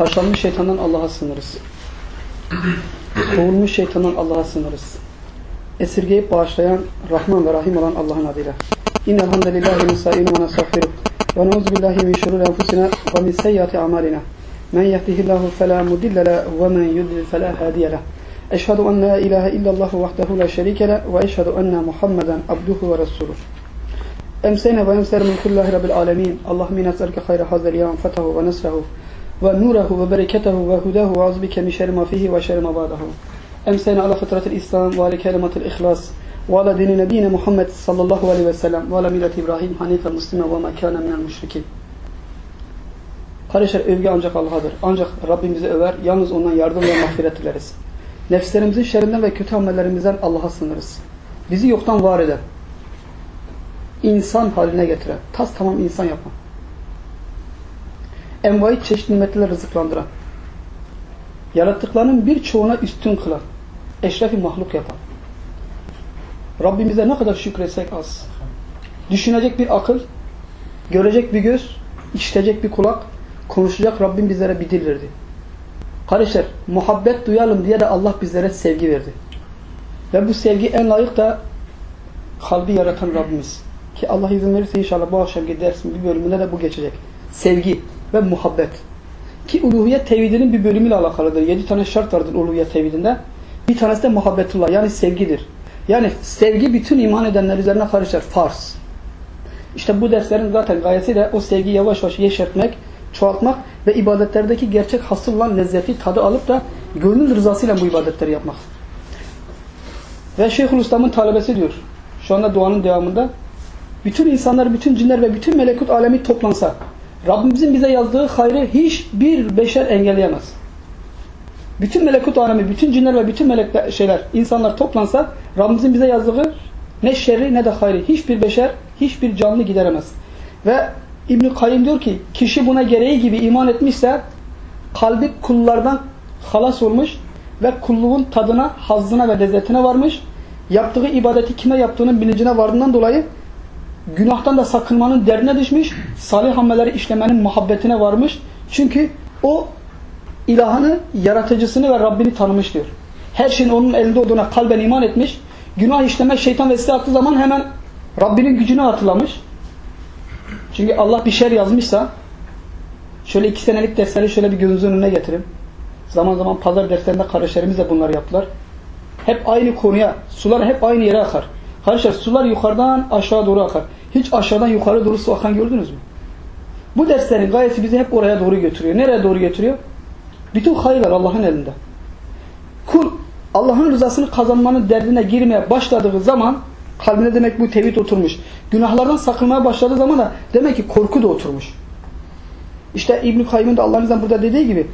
Taşlanmış şeytandan Allah'a sığınırız. Kovulmuş şeytandan Allah'a sığınırız. Esirgeyip bağışlayan Rahman ve Rahim olan Allah'ın adıyla. İnnel hamdelellahi nesta'inu ve nestağfiruh. Ve billahi min şururi enfusina ve min seyyiati amalina. Men yehdihillahu fela mudille le ve men yudlil fela hadiye. Eşhedü en la ilahe illallah vahdehu la şerike le ve eşhedü enne Muhammeden abduhu ve resuluh. Emseyne ve emser min kullahi rabbil alemin. Allahümme nes'elke hayra hazel yevm fetahu ve nesrehu ve nurehu ve bereketehu ve hudahu ve azbike min şerri ma fihi ve şerri ma ba'dahu. Emseyne ala fıtratil İslam ve ala kelimatil ihlas ve ala dini nebine Muhammed sallallahu aleyhi ve sellem ve ala millet İbrahim hanife muslime ve ma kana minel müşrikin. Kardeşler övgü ancak Allah'adır. Ancak Rabbim bizi över. Yalnız ondan yardım ve mağfiret dileriz. Nefslerimizin şerrinden ve kötü amellerimizden Allah'a sınırız. Bizi yoktan var eden, insan haline getiren, tas tamam insan yapan, envai çeşit nimetlerle rızıklandıran, yarattıklarının birçoğuna üstün kılan, eşrefi mahluk yapan, Rabbimize ne kadar şükretsek az. Düşünecek bir akıl, görecek bir göz, işitecek bir kulak, konuşacak Rabbim bizlere bir dil verdi. Kardeşler, muhabbet duyalım diye de Allah bizlere sevgi verdi. Ve bu sevgi en layık da kalbi yaratan Rabbimiz. Ki Allah izin verirse inşallah bu akşamki dersin bir bölümünde de bu geçecek. Sevgi ve muhabbet. Ki uluhiyet tevhidinin bir bölümüyle alakalıdır. Yedi tane şart vardır uluhiyet tevhidinde. Bir tanesi de muhabbetullah yani sevgidir. Yani sevgi bütün iman edenler üzerine karışır. Farz. İşte bu derslerin zaten gayesi de o sevgiyi yavaş yavaş yeşertmek, çoğaltmak ve ibadetlerdeki gerçek hasıl olan lezzeti, tadı alıp da gönül rızasıyla bu ibadetleri yapmak. Ve Şeyhülislam'ın talebesi diyor. Şu anda duanın devamında. Bütün insanlar, bütün cinler ve bütün melekut alemi toplansa Rabbimizin bize yazdığı hayrı hiçbir beşer engelleyemez. Bütün melekut alemi, bütün cinler ve bütün melek şeyler, insanlar toplansa Rabbimizin bize yazdığı ne şerri ne de hayrı hiçbir beşer, hiçbir canlı gideremez. Ve İbn-i Kayyum diyor ki kişi buna gereği gibi iman etmişse kalbi kullardan halas olmuş ve kulluğun tadına, hazzına ve lezzetine varmış. Yaptığı ibadeti kime yaptığının bilincine vardığından dolayı günahtan da sakınmanın derdine düşmüş. Salih amelleri işlemenin muhabbetine varmış. Çünkü o ilahını, yaratıcısını ve Rabbini tanımış diyor. Her şeyin onun elinde olduğuna kalben iman etmiş. Günah işlemek şeytan vesile attığı zaman hemen Rabbinin gücünü hatırlamış. Çünkü Allah bir şer yazmışsa şöyle iki senelik dersleri şöyle bir gözünüzün önüne getirin. Zaman zaman pazar derslerinde kardeşlerimiz de bunları yaptılar. Hep aynı konuya, sular hep aynı yere akar. Kardeşler sular yukarıdan aşağı doğru akar. Hiç aşağıdan yukarı doğru su akan gördünüz mü? Bu derslerin gayesi bizi hep oraya doğru götürüyor. Nereye doğru götürüyor? Bütün hayırlar Allah'ın elinde. Kul Allah'ın rızasını kazanmanın derdine girmeye başladığı zaman kalbine demek bu tevhid oturmuş. Günahlardan sakınmaya başladığı zaman da demek ki korku da oturmuş. İşte İbn-i Kayyum'un da Allah'ın burada dediği gibi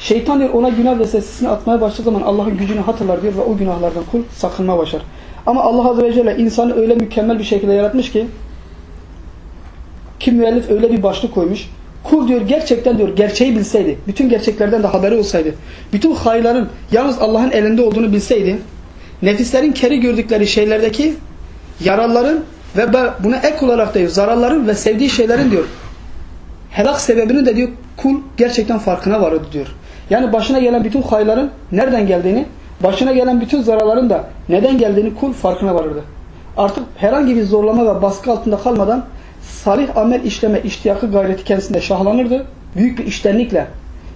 şeytan diyor ona günah vesvesesini atmaya başladığı zaman Allah'ın gücünü hatırlar diyor ve o günahlardan kul sakınma başlar. Ama Allah Azze ve Celle insanı öyle mükemmel bir şekilde yaratmış ki kim müellif öyle bir başlık koymuş. Kul diyor gerçekten diyor gerçeği bilseydi, bütün gerçeklerden de haberi olsaydı, bütün hayırların yalnız Allah'ın elinde olduğunu bilseydi, nefislerin keri gördükleri şeylerdeki yararların ve buna ek olarak diyor zararların ve sevdiği şeylerin diyor helak sebebini de diyor kul gerçekten farkına vardı diyor. Yani başına gelen bütün hayırların nereden geldiğini, başına gelen bütün zararların da neden geldiğini kul farkına varırdı. Artık herhangi bir zorlama ve baskı altında kalmadan salih amel işleme iştiyakı gayreti kendisinde şahlanırdı. Büyük bir iştenlikle.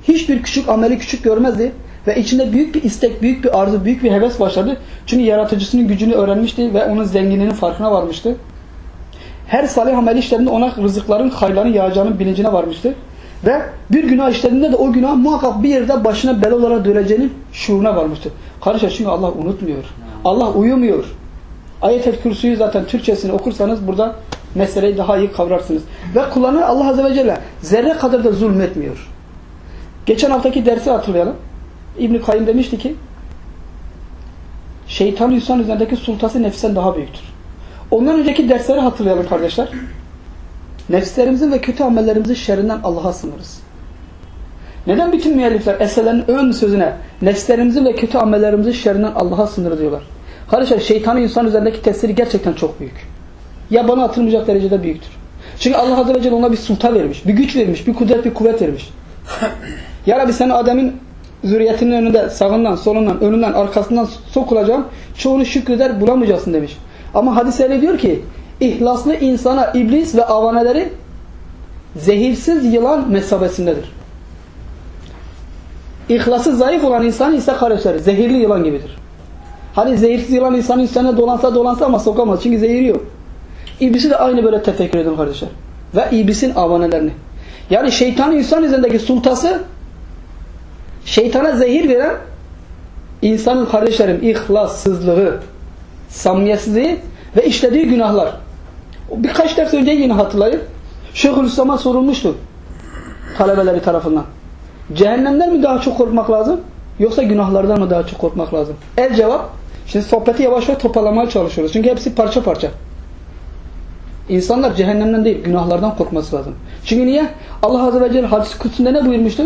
Hiçbir küçük ameli küçük görmezdi. Ve içinde büyük bir istek, büyük bir arzu, büyük bir heves başladı. Çünkü yaratıcısının gücünü öğrenmişti ve onun zenginliğinin farkına varmıştı. Her salih amel işlerinde ona rızıkların, hayırların yağacağının bilincine varmıştı. Ve bir günah işlediğinde de o günah muhakkak bir yerde başına bela olarak döneceğinin şuuruna varmıştı. Kardeşler çünkü Allah unutmuyor. Allah uyumuyor. Ayet-el Kürsü'yü zaten Türkçesini okursanız burada meseleyi daha iyi kavrarsınız. Ve kullanır Allah Azze ve Celle zerre kadar da zulmetmiyor. Geçen haftaki dersi hatırlayalım. İbn-i Kayyum demişti ki şeytan insan üzerindeki sultası nefisten daha büyüktür. Ondan önceki dersleri hatırlayalım kardeşler. Nefslerimizin ve kötü amellerimizin şerrinden Allah'a sınırız. Neden bütün müellifler eserlerin ön sözüne nefslerimizin ve kötü amellerimizin şerrinden Allah'a sınır diyorlar? Kardeşler şeytanın insan üzerindeki tesiri gerçekten çok büyük. Ya bana atılmayacak derecede büyüktür. Çünkü Allah Azze ve Celle ona bir sultan vermiş, bir güç vermiş, bir kudret, bir kuvvet vermiş. Ya Rabbi sen Adem'in zürriyetinin önünde sağından, solundan, önünden, arkasından sokulacağım. Çoğunu şükreder bulamayacaksın demiş. Ama hadis öyle diyor ki ihlaslı insana iblis ve avaneleri zehirsiz yılan mesabesindedir. İhlası zayıf olan insan ise kardeşler zehirli yılan gibidir. Hani zehirsiz yılan insanın üstüne dolansa dolansa ama sokamaz. Çünkü zehiri yok. İblisi de aynı böyle tefekkür edin kardeşler. Ve iblisin avanelerini. Yani şeytanın insan üzerindeki sultası şeytana zehir veren insanın kardeşlerim ihlassızlığı, samimiyetsizliği ve işlediği günahlar. Birkaç ders önce yine hatırlayın. Şeyhülislam'a sorulmuştu talebeleri tarafından. Cehennemden mi daha çok korkmak lazım? Yoksa günahlardan mı daha çok korkmak lazım? El cevap. Şimdi sohbeti yavaş yavaş toparlamaya çalışıyoruz. Çünkü hepsi parça parça. İnsanlar cehennemden değil, günahlardan korkması lazım. Çünkü niye? Allah Azze ve Celle hadis kutsunda ne buyurmuştu?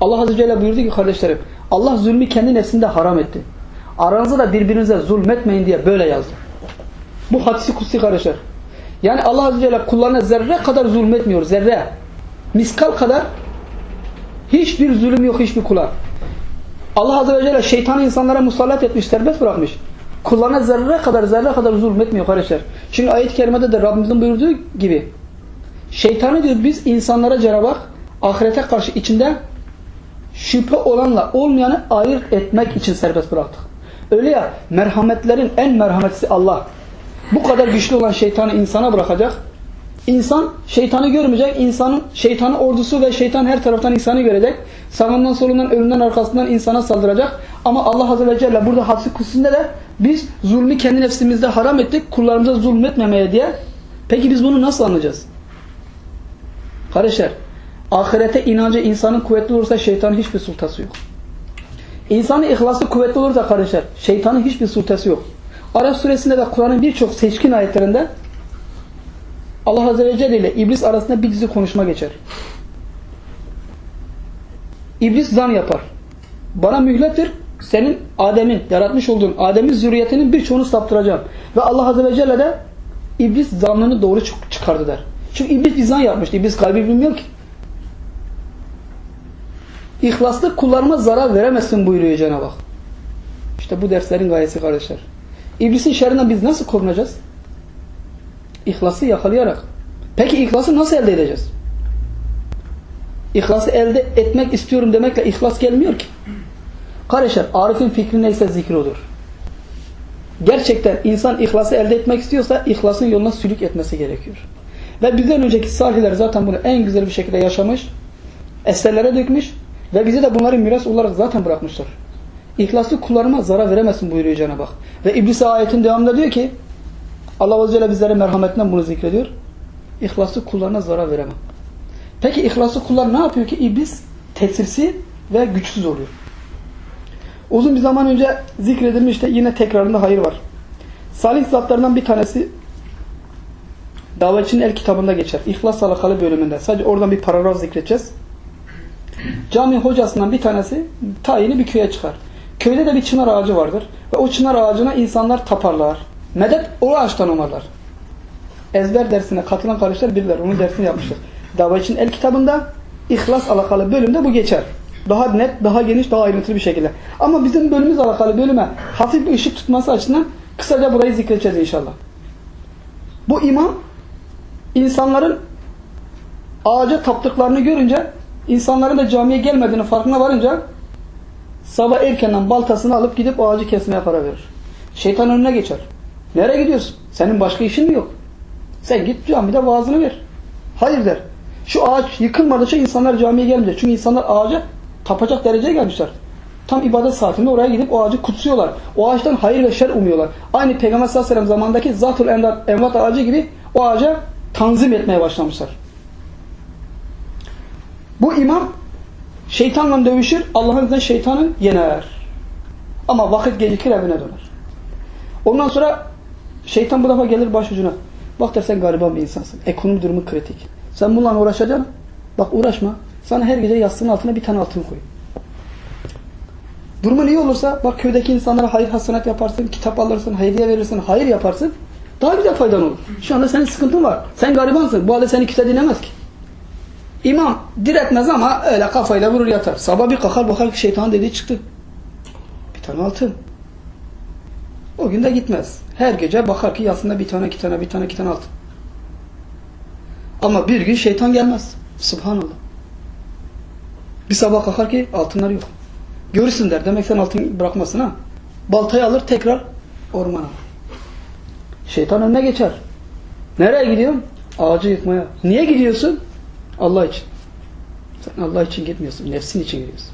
Allah Azze ve Celle buyurdu ki kardeşlerim, Allah zulmü kendi nefsinde haram etti. Aranızda da birbirinize zulmetmeyin diye böyle yazdı. Bu hadisi kutsi kardeşler. Yani Allah Azze ve Celle kullarına zerre kadar zulmetmiyor. Zerre. Miskal kadar hiçbir zulüm yok hiçbir kula. Allah Azze ve Celle şeytanı insanlara musallat etmiş, serbest bırakmış. Kullarına zerre kadar zerre kadar zulmetmiyor kardeşler. Çünkü ayet-i kerimede de Rabbimizin buyurduğu gibi şeytanı diyor biz insanlara Cenab-ı ahirete karşı içinde şüphe olanla olmayanı ayırt etmek için serbest bıraktık. Öyle ya merhametlerin en merhametlisi Allah. Bu kadar güçlü olan şeytanı insana bırakacak. İnsan şeytanı görmeyecek. İnsanın şeytanın ordusu ve şeytan her taraftan insanı görecek. Sağından solundan önünden arkasından insana saldıracak. Ama Allah Azze ve Celle burada hadsi kutsunda de biz zulmü kendi nefsimizde haram ettik. Kullarımıza zulmetmemeye diye. Peki biz bunu nasıl anlayacağız? Kardeşler ahirete inancı insanın kuvvetli olursa şeytanın hiçbir sultası yok. İnsanın ihlası kuvvetli olursa kardeşler şeytanın hiçbir sultası yok. Araf suresinde de Kur'an'ın birçok seçkin ayetlerinde Allah Azze ve Celle ile iblis arasında bir dizi konuşma geçer. İblis zan yapar. Bana mühlettir. Senin Adem'in, yaratmış olduğun Adem'in zürriyetinin birçoğunu saptıracağım. Ve Allah Azze ve Celle de iblis zanlını doğru çıkardı der. Çünkü iblis bir zan yapmıştı. İblis kalbi bilmiyor ki. İhlaslı kullarıma zarar veremezsin buyuruyor Cenab-ı Hak. İşte bu derslerin gayesi kardeşler. İblisin şerrinden biz nasıl korunacağız? İhlası yakalayarak. Peki ihlası nasıl elde edeceğiz? İhlası elde etmek istiyorum demekle ihlas gelmiyor ki. Kardeşler Arif'in fikri neyse zikri odur. Gerçekten insan ihlası elde etmek istiyorsa ihlasın yoluna sülük etmesi gerekiyor. Ve bizden önceki salihler zaten bunu en güzel bir şekilde yaşamış, eserlere dökmüş ve bize de bunları miras olarak zaten bırakmışlar. İhlaslı kullarıma zarar veremezsin buyuruyor Cenab-ı Hak. Ve İblis ayetin devamında diyor ki Allah Azze ve Celle bizlere merhametinden bunu zikrediyor. İhlaslı kullarına zarar veremem. Peki ihlaslı kullar ne yapıyor ki? İblis tesirsi ve güçsüz oluyor. Uzun bir zaman önce zikredilmişti. Yine tekrarında hayır var. Salih zatlarından bir tanesi Davetçinin el kitabında geçer. İhlas alakalı bölümünde. Sadece oradan bir paragraf zikredeceğiz. Cami hocasından bir tanesi tayini bir köye çıkar. Köyde de bir çınar ağacı vardır. Ve o çınar ağacına insanlar taparlar. Medet o ağaçtan umarlar. Ezber dersine katılan kardeşler bilirler. Onun dersini yapmışlar. Davetçinin el kitabında ihlas alakalı bölümde bu geçer. Daha net, daha geniş, daha ayrıntılı bir şekilde. Ama bizim bölümümüz alakalı bölüme hafif bir ışık tutması açısından kısaca burayı zikredeceğiz inşallah. Bu imam insanların ağaca taptıklarını görünce insanların da camiye gelmediğini farkına varınca sabah erkenden baltasını alıp gidip o ağacı kesmeye karar verir. Şeytan önüne geçer. Nereye gidiyorsun? Senin başka işin mi yok? Sen git camide vaazını ver. Hayır der. Şu ağaç yıkılmadıkça insanlar camiye gelmeyecek. Çünkü insanlar ağaca tapacak dereceye gelmişler. Tam ibadet saatinde oraya gidip o ağacı kutsuyorlar. O ağaçtan hayır ve şer umuyorlar. Aynı Peygamber sallallahu aleyhi ve sellem zamandaki Zatul Envat ağacı gibi o ağaca tanzim etmeye başlamışlar. Bu imam şeytanla dövüşür, Allah'ın izniyle şeytanı yener. Ama vakit gecikir evine döner. Ondan sonra şeytan bu defa gelir başucuna. Bak der sen gariban bir insansın. Ekonomi durumu kritik. Sen bununla uğraşacaksın. Bak uğraşma. Sana her gece yastığın altına bir tane altın koy. Durumun iyi olursa bak köydeki insanlara hayır hasenat yaparsın, kitap alırsın, hediye verirsin, hayır yaparsın. Daha güzel faydan olur. Şu anda senin sıkıntın var. Sen garibansın. Bu halde seni kimse dinlemez ki. İmam diretmez ama öyle kafayla vurur yatar. Sabah bir kalkar bakar ki şeytan dediği çıktı. Bir tane altın. O gün de gitmez. Her gece bakar ki yasında bir tane, iki tane, bir tane, iki tane altın. Ama bir gün şeytan gelmez. Subhanallah. Bir sabah kalkar ki altınlar yok. Görürsün der. Demek sen altın bırakmasın ha. Baltayı alır tekrar ormana. Şeytan önüne geçer. Nereye gidiyorsun? Ağacı yıkmaya. Niye gidiyorsun? Allah için. Sen Allah için gitmiyorsun. Nefsin için gidiyorsun.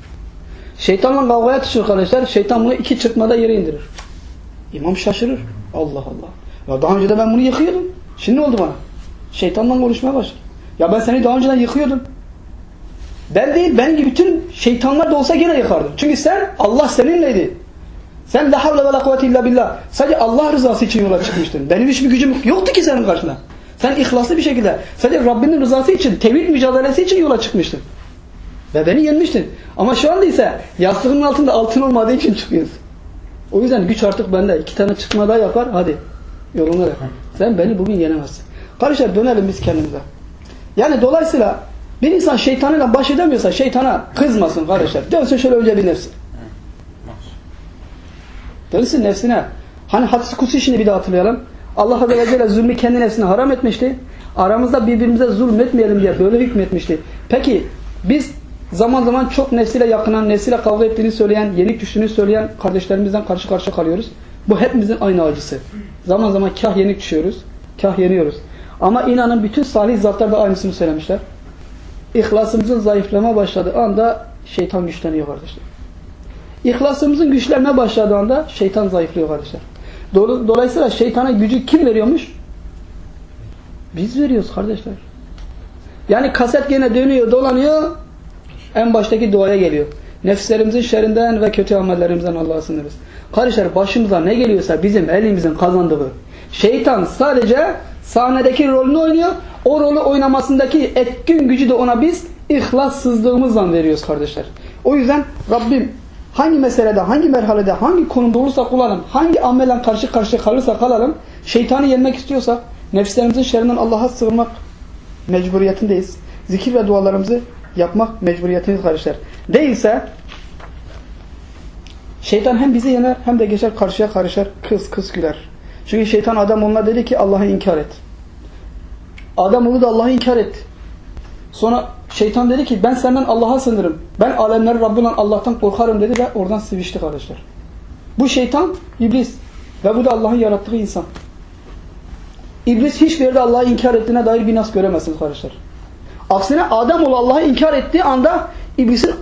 Şeytanla kavgaya tutuşur kardeşler. Şeytan bunu iki çırpmada yere indirir. İmam şaşırır. Allah Allah. Ya daha önce de ben bunu yıkıyordum. Şimdi ne oldu bana? Şeytanla konuşmaya başladı. Ya ben seni daha önceden yıkıyordum. Ben değil, benim gibi bütün şeytanlar da olsa gene yıkardım. Çünkü sen, Allah seninleydi. Sen la havle ve la kuvvete illa billah. Sadece Allah rızası için yola çıkmıştın. Benim hiçbir gücüm yoktu ki senin karşına. Sen ihlaslı bir şekilde sadece Rabbinin rızası için, tevhid mücadelesi için yola çıkmıştın. Ve beni yenmiştin. Ama şu anda ise yastığının altında altın olmadığı için çıkıyorsun. O yüzden güç artık bende. İki tane çıkma daha yapar. Hadi yoluna ver. Sen beni bugün yenemezsin. Kardeşler dönelim biz kendimize. Yani dolayısıyla bir insan şeytanıyla baş edemiyorsa şeytana kızmasın kardeşler. Dönsün şöyle önce bir nefsi. Dönsün nefsine. Hani hadis kutsu işini bir daha hatırlayalım. Allah Azze ve Celle zulmü kendi nefsine haram etmişti. Aramızda birbirimize zulmetmeyelim diye böyle hükmetmişti. Peki biz zaman zaman çok nefsiyle yakınan, nefsiyle kavga ettiğini söyleyen, yenik düştüğünü söyleyen kardeşlerimizden karşı karşıya kalıyoruz. Bu hepimizin aynı acısı. Zaman zaman kah yenik düşüyoruz, kah yeniyoruz. Ama inanın bütün salih zatlar da aynısını söylemişler. İhlasımızın zayıflama başladığı anda şeytan güçleniyor kardeşler. İhlasımızın güçlenme başladığı anda şeytan zayıflıyor kardeşler. Dolayısıyla şeytana gücü kim veriyormuş? Biz veriyoruz kardeşler. Yani kaset gene dönüyor, dolanıyor. En baştaki duaya geliyor. Nefislerimizin şerrinden ve kötü amellerimizden Allah'a sınırız. Kardeşler başımıza ne geliyorsa bizim elimizin kazandığı. Şeytan sadece sahnedeki rolünü oynuyor. O rolü oynamasındaki etkin gücü de ona biz ihlassızlığımızla veriyoruz kardeşler. O yüzden Rabbim hangi meselede, hangi merhalede, hangi konumda olursak olalım, hangi amelen karşı karşıya kalırsak kalalım, şeytanı yenmek istiyorsak, nefislerimizin şerrinden Allah'a sığınmak mecburiyetindeyiz. Zikir ve dualarımızı yapmak mecburiyetindeyiz kardeşler. Değilse şeytan hem bizi yener hem de geçer karşıya karışır, kız kız güler. Çünkü şeytan adam onunla dedi ki Allah'ı inkar et. Adam onu da Allah'ı inkar etti. Sonra şeytan dedi ki ben senden Allah'a sınırım. Ben alemleri Rabbine Allah'tan korkarım dedi ve oradan sıvıştı kardeşler. Bu şeytan iblis ve bu da Allah'ın yarattığı insan. İblis hiçbir yerde Allah'ı inkar ettiğine dair bir nas göremezsiniz kardeşler. Aksine Adem oğlu Allah'ı inkar ettiği anda iblisin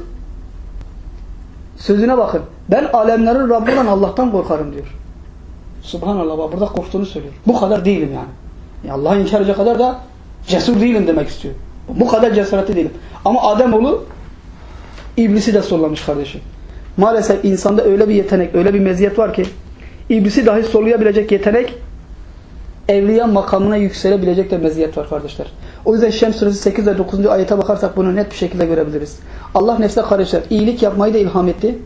sözüne bakın. Ben alemlerin Rabbinden Allah'tan korkarım diyor. Subhanallah bak burada korktuğunu söylüyor. Bu kadar değilim yani. yani Allah'ı inkar edecek kadar da cesur değilim demek istiyor. Bu kadar cesaretli değilim. Ama Ademoğlu iblisi de sollamış kardeşim. Maalesef insanda öyle bir yetenek, öyle bir meziyet var ki iblisi dahi sollayabilecek yetenek evliya makamına yükselebilecek de meziyet var kardeşler. O yüzden Şems suresi 8 ve 9. ayete bakarsak bunu net bir şekilde görebiliriz. Allah nefse kardeşler iyilik yapmayı da ilham etti.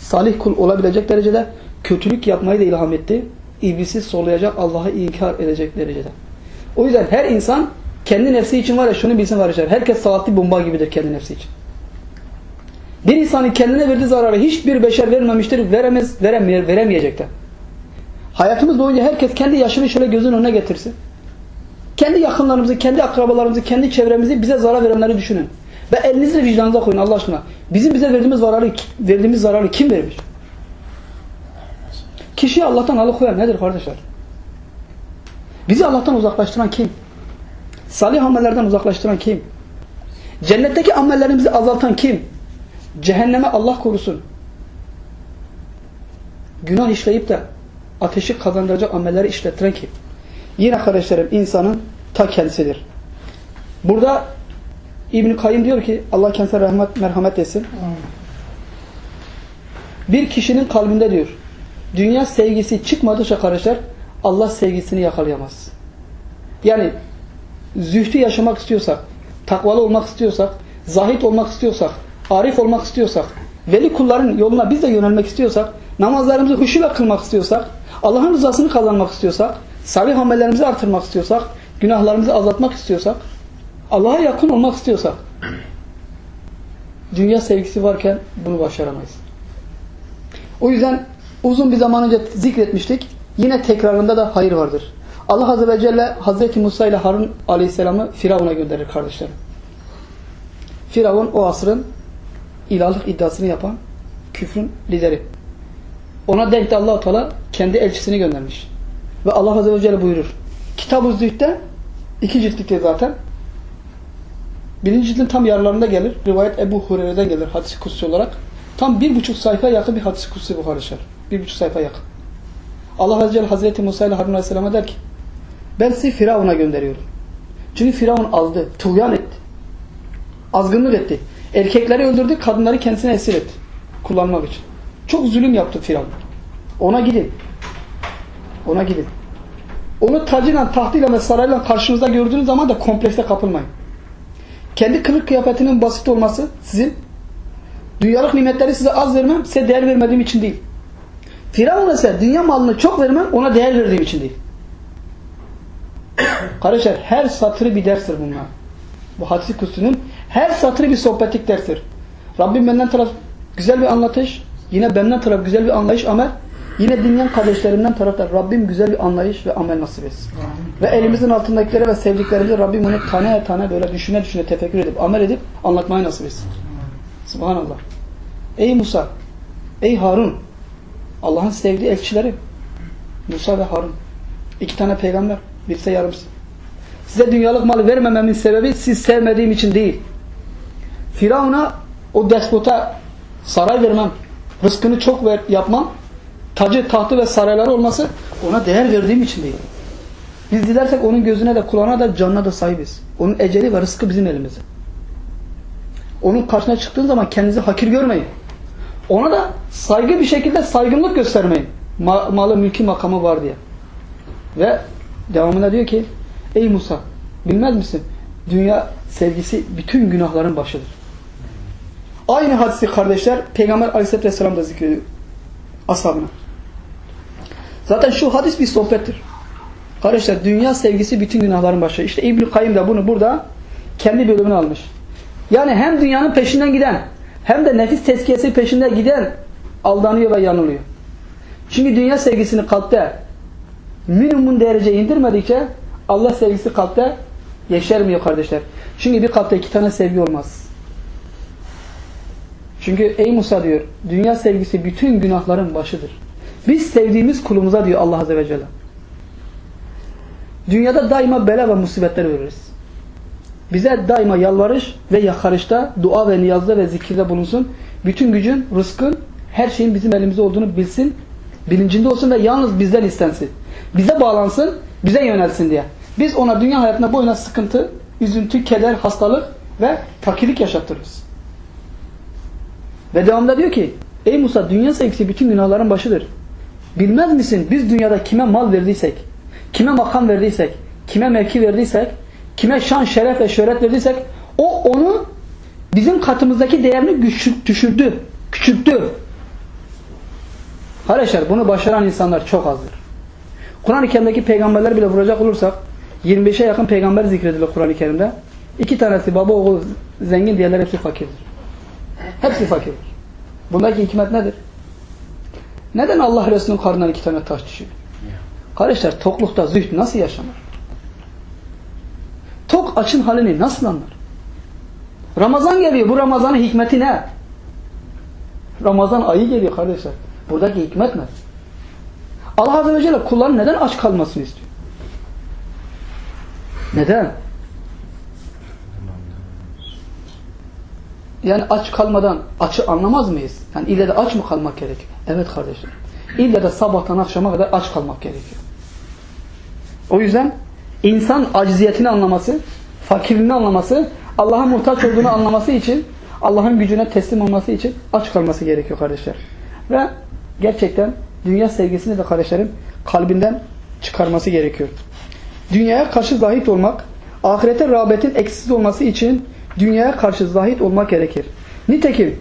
Salih kul olabilecek derecede kötülük yapmayı da ilham etti. İblisi sollayacak, Allah'ı inkar edecek derecede. O yüzden her insan kendi nefsi için var ya şunu bilsin kardeşler. Herkes salatlı bomba gibidir kendi nefsi için. Bir insanın kendine verdiği zararı hiçbir beşer vermemiştir. Veremez, veremeye, veremeyecek de. Hayatımız boyunca herkes kendi yaşını şöyle gözün önüne getirsin. Kendi yakınlarımızı, kendi akrabalarımızı, kendi çevremizi bize zarar verenleri düşünün. Ve elinizi vicdanınıza koyun Allah aşkına. Bizim bize verdiğimiz zararı, verdiğimiz zararı kim vermiş? Kişiyi Allah'tan alıkoyan nedir kardeşler? Bizi Allah'tan uzaklaştıran kim? Salih amellerden uzaklaştıran kim? Cennetteki amellerimizi azaltan kim? Cehenneme Allah korusun. Günah işleyip de ateşi kazandıracak amelleri işlettiren kim? Yine kardeşlerim insanın ta kendisidir. Burada İbn-i Kayyum diyor ki Allah kendisine rahmet, merhamet etsin. Bir kişinin kalbinde diyor dünya sevgisi çıkmadıkça kardeşler Allah sevgisini yakalayamaz. Yani zühdü yaşamak istiyorsak, takvalı olmak istiyorsak, zahit olmak istiyorsak, arif olmak istiyorsak, veli kulların yoluna biz de yönelmek istiyorsak, namazlarımızı huşuyla kılmak istiyorsak, Allah'ın rızasını kazanmak istiyorsak, salih amellerimizi artırmak istiyorsak, günahlarımızı azaltmak istiyorsak, Allah'a yakın olmak istiyorsak dünya sevgisi varken bunu başaramayız. O yüzden uzun bir zaman önce zikretmiştik. Yine tekrarında da hayır vardır. Allah Azze ve Celle Hazreti Musa ile Harun Aleyhisselam'ı Firavun'a gönderir kardeşlerim. Firavun o asrın ilahlık iddiasını yapan küfrün lideri. Ona denk de allah Teala kendi elçisini göndermiş. Ve Allah Azze ve Celle buyurur. Kitab-ı Zühd'de iki ciltlikte zaten. Birinci cildin tam yarılarında gelir. Rivayet Ebu Hureyre'den gelir hadis kutsi olarak. Tam bir buçuk sayfa yakın bir hadis kutsi bu kardeşler. Bir buçuk sayfa yakın. Allah Azze ve Celle Hazreti Musa ile Harun Aleyhisselam'a der ki ben sizi Firavun'a gönderiyorum. Çünkü Firavun azdı, tuğyan etti. Azgınlık etti. Erkekleri öldürdü, kadınları kendisine esir etti. Kullanmak için. Çok zulüm yaptı Firavun. Ona gidin. Ona gidin. Onu tacıyla, tahtıyla ve sarayla karşınızda gördüğünüz zaman da komplekse kapılmayın. Kendi kılık kıyafetinin basit olması sizin dünyalık nimetleri size az vermem, size değer vermediğim için değil. Firavun ise dünya malını çok vermem, ona değer verdiğim için değil. Kardeşler her satırı bir derstir bunlar. Bu hadis kutusunun her satırı bir sohbetlik derstir. Rabbim benden taraf güzel bir anlatış, yine benden taraf güzel bir anlayış, amel. Yine dinleyen kardeşlerimden tarafta Rabbim güzel bir anlayış ve amel nasip etsin. Ve elimizin altındakileri ve sevdiklerimizi Rabbim onu tane tane böyle düşüne düşüne tefekkür edip, amel edip anlatmayı nasip etsin. Subhanallah. Ey Musa, ey Harun, Allah'ın sevdiği elçileri Musa ve Harun. iki tane peygamber, birisi yarımsı. Size dünyalık malı vermememin sebebi siz sevmediğim için değil. Firavun'a o despota saray vermem, rızkını çok ver, yapmam, tacı, tahtı ve sarayları olması ona değer verdiğim için değil. Biz dilersek onun gözüne de kulağına da canına da sahibiz. Onun eceli ve rızkı bizim elimizde. Onun karşına çıktığın zaman kendinizi hakir görmeyin. Ona da saygı bir şekilde saygınlık göstermeyin. Ma malı mülki makamı var diye. Ve devamında diyor ki Ey Musa bilmez misin? Dünya sevgisi bütün günahların başıdır. Aynı hadisi kardeşler Peygamber Aleyhisselatü Vesselam da zikrediyor. Ashabına. Zaten şu hadis bir sohbettir. Kardeşler dünya sevgisi bütün günahların başı. İşte İbn-i Kayyum da bunu burada kendi bölümünü almış. Yani hem dünyanın peşinden giden hem de nefis tezkiyesi peşinde giden aldanıyor ve yanılıyor. Çünkü dünya sevgisini kalpte minimum derece indirmedikçe Allah sevgisi kalpte yeşermiyor kardeşler. Çünkü bir kalpte iki tane sevgi olmaz. Çünkü ey Musa diyor dünya sevgisi bütün günahların başıdır. Biz sevdiğimiz kulumuza diyor Allah Azze ve Celle. Dünyada daima bela ve musibetler veririz. Bize daima yalvarış ve yakarışta, dua ve niyazda ve zikirde bulunsun. Bütün gücün, rızkın, her şeyin bizim elimizde olduğunu bilsin. Bilincinde olsun ve yalnız bizden istensin. Bize bağlansın, bize yönelsin diye. Biz ona dünya hayatında boyuna sıkıntı, üzüntü, keder, hastalık ve fakirlik yaşattırırız. Ve devamında diyor ki, Ey Musa dünya sevgisi bütün günahların başıdır. Bilmez misin biz dünyada kime mal verdiysek, kime makam verdiysek, kime mevki verdiysek, kime şan, şeref ve şöhret verdiysek o onu bizim katımızdaki değerini düşürdü, küçülttü. Kardeşler bunu başaran insanlar çok azdır. Kur'an-ı Kerim'deki peygamberler bile vuracak olursak 25'e yakın peygamber zikredilir Kur'an-ı Kerim'de. İki tanesi baba oğul zengin diğerler hepsi fakirdir. Hepsi fakirdir. Bundaki hikmet nedir? Neden Allah Resulü'nün karnından iki tane taş düşüyor? Kardeşler toklukta zühd nasıl yaşanır? Tok açın halini nasıl anlar? Ramazan geliyor. Bu Ramazan'ın hikmeti ne? Ramazan ayı geliyor kardeşler. Buradaki hikmet ne? Allah Azze ve Celle kulların neden aç kalmasını istiyor? Neden? Yani aç kalmadan açı anlamaz mıyız? Yani ille de aç mı kalmak gerekiyor? Evet kardeşler. İlle de sabahtan akşama kadar aç kalmak gerekiyor. O yüzden insan aciziyetini anlaması, fakirliğini anlaması, Allah'a muhtaç olduğunu anlaması için, Allah'ın gücüne teslim olması için aç kalması gerekiyor kardeşler. Ve gerçekten dünya sevgisini de kardeşlerim kalbinden çıkarması gerekiyor. Dünyaya karşı zahit olmak, ahirete rağbetin eksiz olması için dünyaya karşı zahit olmak gerekir. Nitekim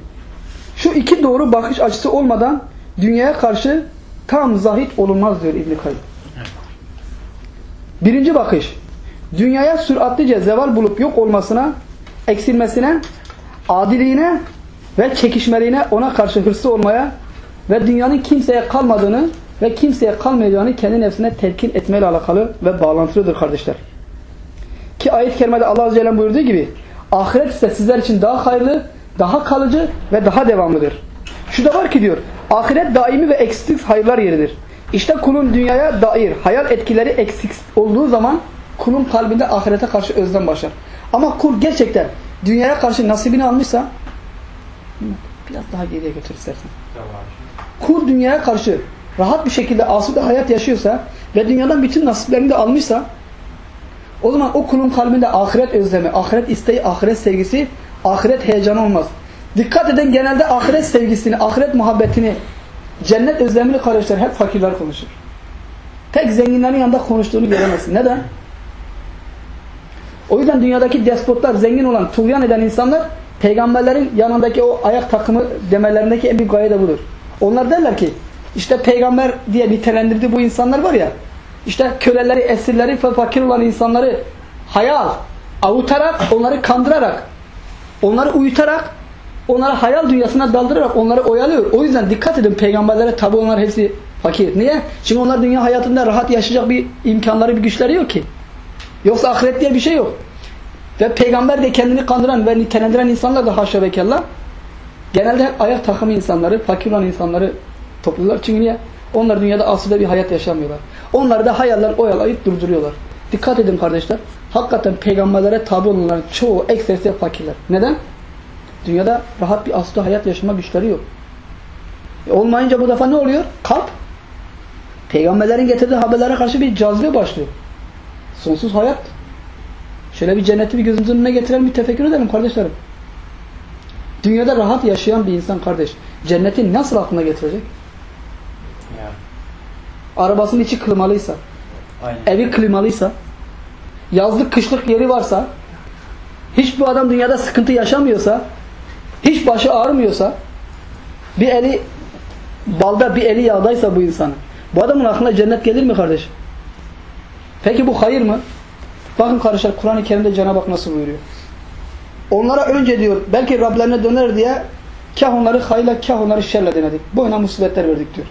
şu iki doğru bakış açısı olmadan dünyaya karşı tam zahit olunmaz diyor İbn-i Kayyum. Birinci bakış. dünyaya süratlice zeval bulup yok olmasına, eksilmesine, adiliğine ve çekişmeliğine ona karşı hırslı olmaya ve dünyanın kimseye kalmadığını ve kimseye kalmayacağını kendi nefsine telkin etmeyle alakalı ve bağlantılıdır kardeşler. Ki ayet-i kerimede Allah Azze ve Celle buyurduğu gibi ahiret ise sizler için daha hayırlı, daha kalıcı ve daha devamlıdır. Şu da var ki diyor ahiret daimi ve eksiksiz hayırlar yeridir. İşte kulun dünyaya dair hayal etkileri eksik olduğu zaman kulun kalbinde ahirete karşı özlem başlar. Ama kul gerçekten dünyaya karşı nasibini almışsa biraz daha geriye götür istersen. Kul dünyaya karşı rahat bir şekilde asude hayat yaşıyorsa ve dünyadan bütün nasiplerini de almışsa o zaman o kulun kalbinde ahiret özlemi, ahiret isteği, ahiret sevgisi, ahiret heyecanı olmaz. Dikkat edin genelde ahiret sevgisini, ahiret muhabbetini, cennet özlemini kardeşler hep fakirler konuşur. Tek zenginlerin yanında konuştuğunu göremezsin. Neden? O yüzden dünyadaki despotlar, zengin olan, tuğyan eden insanlar peygamberlerin yanındaki o ayak takımı demelerindeki en büyük gaye de budur. Onlar derler ki işte peygamber diye nitelendirdi bu insanlar var ya işte köleleri, esirleri ve fakir olan insanları hayal, avutarak, onları kandırarak, onları uyutarak, onları hayal dünyasına daldırarak onları oyalıyor. O yüzden dikkat edin peygamberlere tabi onlar hepsi fakir. Niye? Çünkü onlar dünya hayatında rahat yaşayacak bir imkanları, bir güçleri yok ki. Yoksa ahiret diye bir şey yok. Ve peygamber de kendini kandıran ve nitelendiren insanlar da haşa ve kella genelde ayak takımı insanları, fakir olan insanları topluyorlar. Çünkü niye? Onlar dünyada aslında bir hayat yaşamıyorlar. Onları da hayaller oyalayıp durduruyorlar. Dikkat edin kardeşler. Hakikaten peygamberlere tabi olanların çoğu ekserisi fakirler. Neden? Dünyada rahat bir aslı hayat yaşama güçleri yok. E olmayınca bu defa ne oluyor? Kalp. Peygamberlerin getirdiği haberlere karşı bir cazibe başlıyor. Sonsuz hayat. Şöyle bir cenneti bir gözümüzün önüne getirelim bir tefekkür edelim kardeşlerim. Dünyada rahat yaşayan bir insan kardeş cenneti nasıl aklına getirecek? Arabasının içi klimalıysa, Aynen. evi klimalıysa, yazlık kışlık yeri varsa, hiç bu adam dünyada sıkıntı yaşamıyorsa, hiç başı ağrımıyorsa, bir eli balda bir eli yağdaysa bu insanın, bu adamın aklına cennet gelir mi kardeş? Peki bu hayır mı? Bakın kardeşler Kur'an-ı Kerim'de Cenab-ı Hak nasıl buyuruyor? Onlara önce diyor belki Rablerine döner diye kah onları hayırla kah onları şerle denedik. Boyuna musibetler verdik diyor.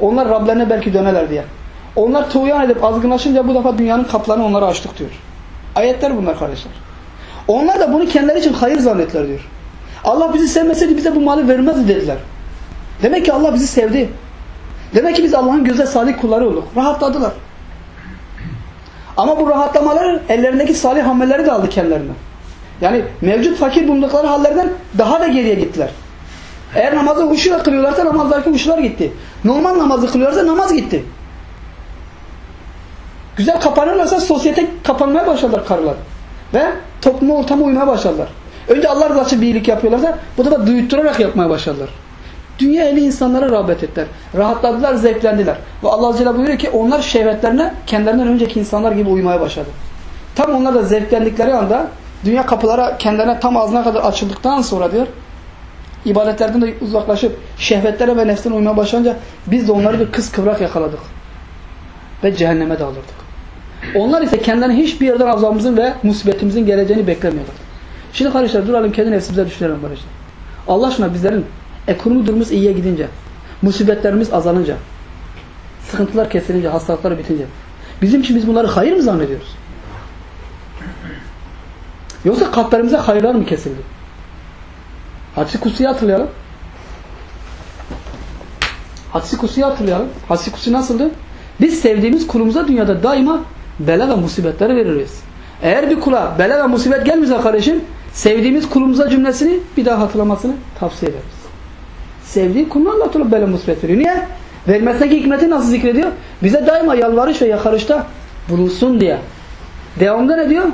Onlar Rablerine belki dönerler diye. Onlar tuğyan edip azgınlaşınca bu defa dünyanın kaplarını onlara açtık diyor. Ayetler bunlar kardeşler. Onlar da bunu kendileri için hayır zannettiler diyor. Allah bizi sevmeseydi bize bu malı vermezdi dediler. Demek ki Allah bizi sevdi. Demek ki biz Allah'ın gözde salih kulları olduk. Rahatladılar. Ama bu rahatlamaları ellerindeki salih amelleri de aldı kendilerinden. Yani mevcut fakir bulundukları hallerden daha da geriye gittiler. Eğer namazı huşuyla kılıyorlarsa namazdaki huşular gitti. Normal namazı kılıyorlarsa namaz gitti. Güzel kapanırlarsa sosyete kapanmaya başladılar karılar. Ve topluma ortama uymaya başladılar. Önce Allah rızası için bir iyilik yapıyorlarsa bu da duyutturarak yapmaya başladılar. Dünya eli insanlara rağbet ettiler. Rahatladılar, zevklendiler. Ve Allah Celle buyuruyor ki onlar şehvetlerine kendilerinden önceki insanlar gibi uymaya başladı. Tam onlar da zevklendikleri anda dünya kapılara kendilerine tam ağzına kadar açıldıktan sonra diyor ibadetlerden de uzaklaşıp şehvetlere ve nefsine uymaya başlayınca biz de onları bir kız kıvrak yakaladık. Ve cehenneme daldırdık. Onlar ise kendilerine hiçbir yerden azabımızın ve musibetimizin geleceğini beklemiyorlar. Şimdi kardeşler duralım kendi nefsimize düşünelim kardeşler. Allah aşkına bizlerin ekonomi durumumuz iyiye gidince, musibetlerimiz azalınca, sıkıntılar kesilince, hastalıklar bitince bizim için biz bunları hayır mı zannediyoruz? Yoksa kalplerimize hayırlar mı kesildi? Hadis-i Kutsi'yi hatırlayalım. Hadis-i Kutsi'yi hatırlayalım. Hadis-i Kutsi nasıldı? Biz sevdiğimiz kulumuza dünyada daima bela ve musibetleri veririz. Eğer bir kula bela ve musibet gelmiyorsa kardeşim sevdiğimiz kulumuza cümlesini bir daha hatırlamasını tavsiye ederiz. Sevdiği kuluna Allah Teala bela musibet veriyor. Niye? Vermesindeki hikmeti nasıl zikrediyor? Bize daima yalvarış ve yakarışta bulunsun diye. Devamında ne diyor?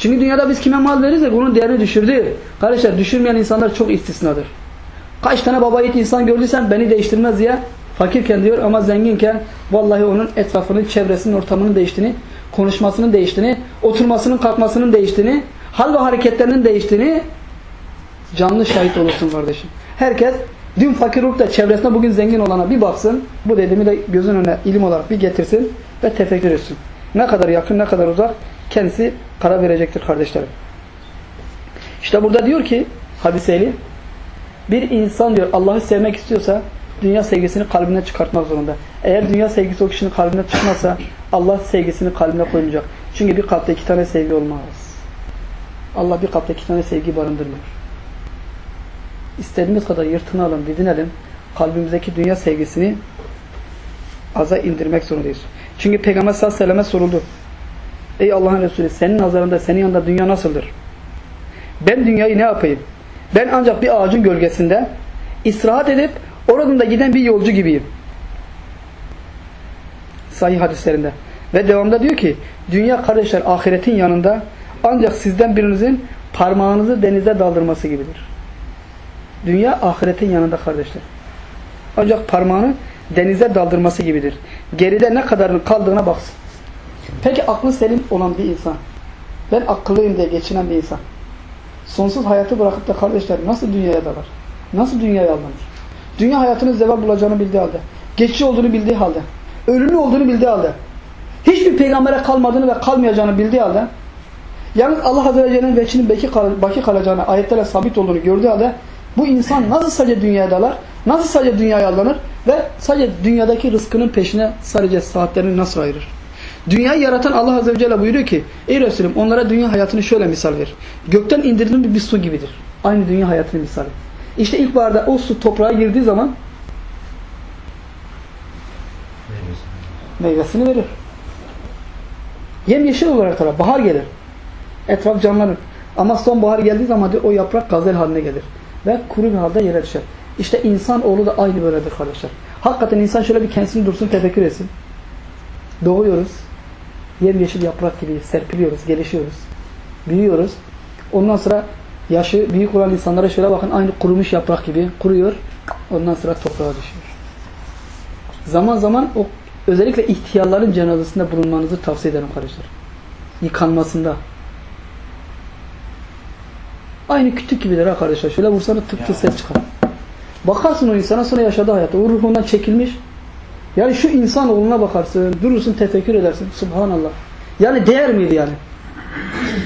Çünkü dünyada biz kime mal verirsek onun değerini düşürdü. Kardeşler düşürmeyen insanlar çok istisnadır. Kaç tane baba yiğit insan gördüysen beni değiştirmez diye fakirken diyor ama zenginken vallahi onun etrafının, çevresinin, ortamının değiştiğini, konuşmasının değiştiğini, oturmasının, kalkmasının değiştiğini, hal ve hareketlerinin değiştiğini canlı şahit olursun kardeşim. Herkes dün fakir olup da çevresinde bugün zengin olana bir baksın. Bu dediğimi de gözün önüne ilim olarak bir getirsin ve tefekkür etsin. Ne kadar yakın ne kadar uzak kendisi karar verecektir kardeşlerim. İşte burada diyor ki hadiseli bir insan diyor Allah'ı sevmek istiyorsa dünya sevgisini kalbine çıkartmak zorunda. Eğer dünya sevgisi o kişinin kalbine çıkmazsa Allah sevgisini kalbine koymayacak. Çünkü bir kalpte iki tane sevgi olmaz. Allah bir kalpte iki tane sevgi barındırmıyor. İstediğimiz kadar yırtınalım, didinelim. Kalbimizdeki dünya sevgisini aza indirmek zorundayız. Çünkü Peygamber sallallahu aleyhi ve selleme soruldu. Ey Allah'ın Resulü senin nazarında, senin yanında dünya nasıldır? Ben dünyayı ne yapayım? Ben ancak bir ağacın gölgesinde istirahat edip oradan da giden bir yolcu gibiyim. Sahih hadislerinde. Ve devamda diyor ki dünya kardeşler ahiretin yanında ancak sizden birinizin parmağınızı denize daldırması gibidir. Dünya ahiretin yanında kardeşler. Ancak parmağını denize daldırması gibidir. Geride ne kadarın kaldığına baksın. Peki aklı selim olan bir insan, ben akıllıyım diye geçinen bir insan, sonsuz hayatı bırakıp da kardeşler nasıl dünyaya dalar? Nasıl dünyaya alınır? Dünya hayatının zeval bulacağını bildiği halde, geçici olduğunu bildiği halde, ölümlü olduğunu bildiği halde, hiçbir peygambere kalmadığını ve kalmayacağını bildiği halde, yalnız Allah Azze ve Celle'nin veçinin baki kalacağını, ayetlerle sabit olduğunu gördüğü halde, bu insan nasıl sadece dünyaya dalar, nasıl sadece dünyaya aldanır ve sadece dünyadaki rızkının peşine sadece saatlerini nasıl ayırır? Dünyayı yaratan Allah Azze ve Celle buyuruyor ki Ey Resulüm onlara dünya hayatını şöyle misal ver. Gökten indirilen bir su gibidir. Aynı dünya hayatının misali. İşte ilkbaharda o su toprağa girdiği zaman meyvesini verir. Yem yeşil olarak taraf. Bahar gelir. Etraf canlanır. Ama sonbahar geldiği zaman o yaprak gazel haline gelir. Ve kuru bir halde yere düşer. İşte insan oğlu da aynı böyledir kardeşler. Hakikaten insan şöyle bir kendisini dursun tefekkür etsin. Doğuyoruz. Yemyeşil yaprak gibi serpiliyoruz, gelişiyoruz. Büyüyoruz. Ondan sonra yaşı büyük olan insanlara şöyle bakın aynı kurumuş yaprak gibi kuruyor. Ondan sonra toprağa düşüyor. Zaman zaman o özellikle ihtiyarların cenazesinde bulunmanızı tavsiye ederim kardeşler. Yıkanmasında. Aynı kütük gibidir ha kardeşler. Şöyle vursana tık tık ses çıkar. Bakarsın o insana sonra yaşadığı hayatta. O ruhundan çekilmiş. Yani şu insan oğluna bakarsın, durursun, tefekkür edersin. Subhanallah. Yani değer miydi yani?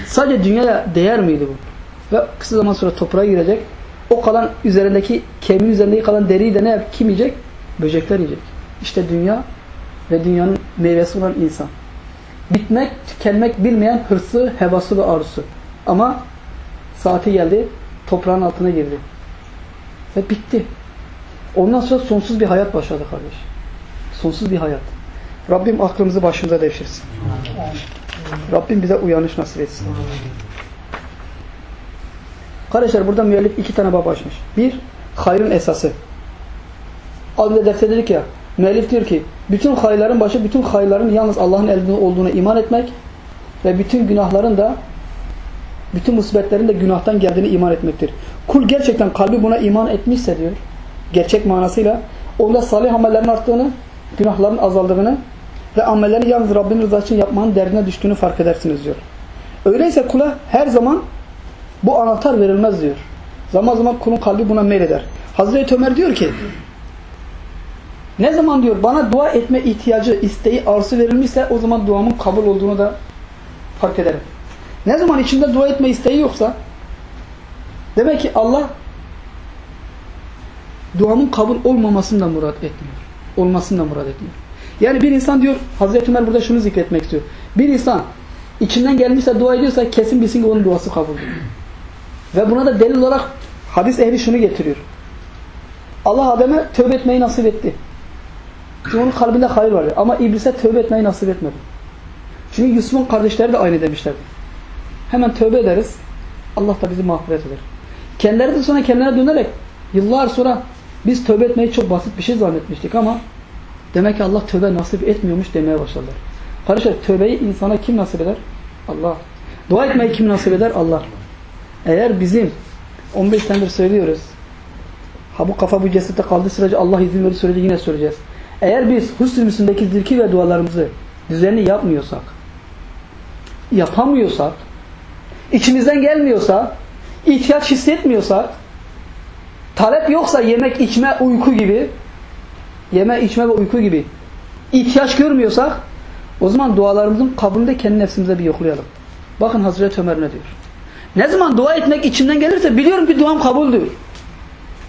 Sadece dünyaya değer miydi bu? Ve kısa zaman sonra toprağa girecek. O kalan üzerindeki, kemiğin üzerindeki kalan deriyi de ne yap? Kim yiyecek? Böcekler yiyecek. İşte dünya ve dünyanın meyvesi olan insan. Bitmek, tükenmek bilmeyen hırsı, hevası ve arzusu. Ama saati geldi, toprağın altına girdi. Ve bitti. Ondan sonra sonsuz bir hayat başladı kardeş. Sonsuz bir hayat. Rabbim aklımızı başımıza devşirsin. Rabbim bize uyanış nasip etsin. Kardeşler burada müellif iki tane bab açmış. Bir, hayrın esası. Az önce derste dedik ya, müellif diyor ki, bütün hayırların başı, bütün hayırların yalnız Allah'ın elinde olduğuna iman etmek ve bütün günahların da bütün musibetlerin de günahtan geldiğini iman etmektir. Kul gerçekten kalbi buna iman etmişse diyor, gerçek manasıyla, onda salih amellerin arttığını, günahların azaldığını ve amellerini yalnız Rabbinin rızası için yapmanın derdine düştüğünü fark edersiniz diyor. Öyleyse kula her zaman bu anahtar verilmez diyor. Zaman zaman kulun kalbi buna meyleder. Hazreti Ömer diyor ki ne zaman diyor bana dua etme ihtiyacı, isteği, arzusu verilmişse o zaman duamın kabul olduğunu da fark ederim. Ne zaman içinde dua etme isteği yoksa demek ki Allah duamın kabul olmamasını da murad etmiyor. Olmasını da murad etmiyor. Yani bir insan diyor Hazreti Ömer burada şunu zikretmek istiyor. Bir insan içinden gelmişse dua ediyorsa kesin bilsin ki onun duası kabuldür. Ve buna da delil olarak hadis ehli şunu getiriyor. Allah Adem'e tövbe etmeyi nasip etti. Çünkü onun kalbinde hayır var. Ama iblise tövbe etmeyi nasip etmedi. Çünkü Yusuf'un kardeşleri de aynı demişlerdi. Hemen tövbe ederiz. Allah da bizi mağfiret eder. Kendileri de sonra kendilerine dönerek yıllar sonra biz tövbe etmeyi çok basit bir şey zannetmiştik ama demek ki Allah tövbe nasip etmiyormuş demeye başladılar. Kardeşler tövbeyi insana kim nasip eder? Allah. Dua etmeyi kim nasip eder? Allah. Eğer bizim 15 senedir söylüyoruz. Ha bu kafa bu cesette kaldığı sürece Allah izin verir sürece yine söyleyeceğiz. Eğer biz husn-ı müslümdeki ve dualarımızı düzenli yapmıyorsak, yapamıyorsak, içimizden gelmiyorsa, ihtiyaç hissetmiyorsak, talep yoksa yemek, içme, uyku gibi, yeme, içme ve uyku gibi ihtiyaç görmüyorsak, O zaman dualarımızın kabulünde kendi nefsimize bir yoklayalım. Bakın Hazreti Ömer ne diyor. Ne zaman dua etmek içimden gelirse biliyorum ki duam kabuldür.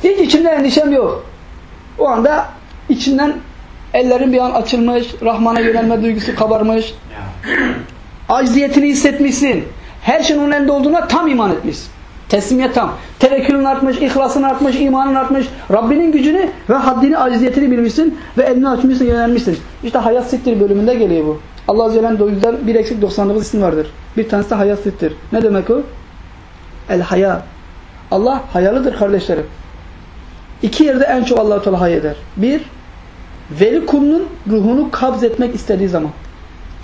Hiç içimde endişem yok. O anda içinden ellerin bir an açılmış, Rahman'a yönelme duygusu kabarmış, acziyetini hissetmişsin. Her şeyin onun elinde olduğuna tam iman etmişsin. Teslimiyet tam. Tevekkülün artmış, ihlasın artmış, imanın artmış. Rabbinin gücünü ve haddini, acziyetini bilmişsin ve elini açmışsın, yönelmişsin. İşte hayat sittir bölümünde geliyor bu. Allah Azze ve Celle'nin yüzden bir eksik 99 isim vardır. Bir tanesi de hayat sittir. Ne demek o? El haya. Allah hayalıdır kardeşlerim. İki yerde en çok Allah-u Teala hay eder. Bir, veli kulunun ruhunu kabz etmek istediği zaman.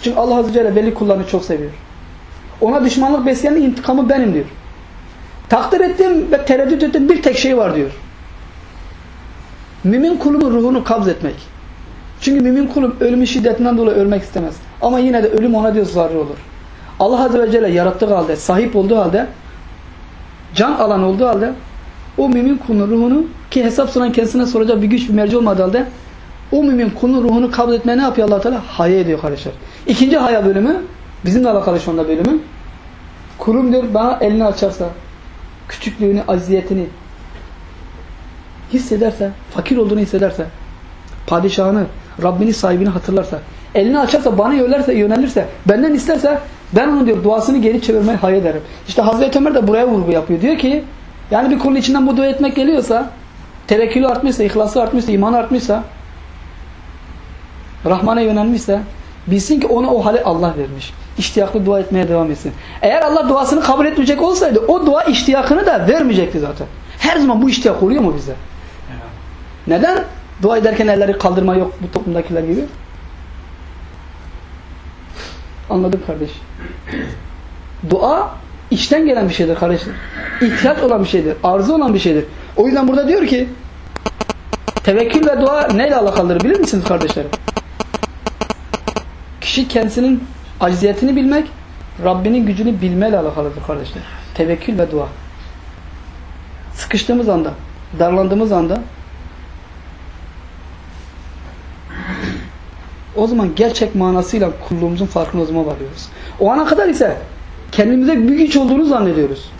Çünkü Allah Azze ve Celle veli kullarını çok seviyor. Ona düşmanlık besleyenin intikamı benim diyor. Takdir ettiğim ve tereddüt ettiğim bir tek şey var diyor. Mümin kulumun ruhunu kabz etmek. Çünkü mümin kulum ölümün şiddetinden dolayı ölmek istemez. Ama yine de ölüm ona diyor zararı olur. Allah Azze ve Celle yarattığı halde, sahip olduğu halde, can alan olduğu halde o mümin kulun ruhunu ki hesap soran kendisine soracak bir güç bir merci olmadığı halde o mümin kulun ruhunu kabul etmeye ne yapıyor allah Teala? Haya ediyor kardeşler. İkinci haya bölümü bizimle alakalı şu anda bölümü. Kulum diyor bana elini açarsa küçüklüğünü, aziyetini hissederse, fakir olduğunu hissederse, padişahını, Rabbini sahibini hatırlarsa, elini açarsa, bana yönelirse, yönelirse, benden isterse ben onun diyor duasını geri çevirmeyi hay ederim. İşte Hazreti Ömer de buraya vurgu yapıyor. Diyor ki yani bir kulun içinden bu dua etmek geliyorsa, tevekkülü artmışsa, ihlası artmışsa, imanı artmışsa, Rahman'a yönelmişse bilsin ki ona o hali Allah vermiş. İştiyaklı dua etmeye devam etsin. Eğer Allah duasını kabul etmeyecek olsaydı o dua iştiyakını da vermeyecekti zaten. Her zaman bu iştiyak oluyor mu bize? Neden? Dua ederken elleri kaldırma yok bu toplumdakiler gibi. Anladım kardeş. Dua içten gelen bir şeydir kardeşler. İhtiyaç olan bir şeydir. Arzu olan bir şeydir. O yüzden burada diyor ki tevekkül ve dua neyle alakalıdır bilir misiniz kardeşlerim? Kişi kendisinin acziyetini bilmek, Rabbinin gücünü bilmeyle alakalıdır kardeşler. Tevekkül ve dua. Sıkıştığımız anda, darlandığımız anda o zaman gerçek manasıyla kulluğumuzun farkına o zaman varıyoruz. O ana kadar ise kendimize bir güç olduğunu zannediyoruz.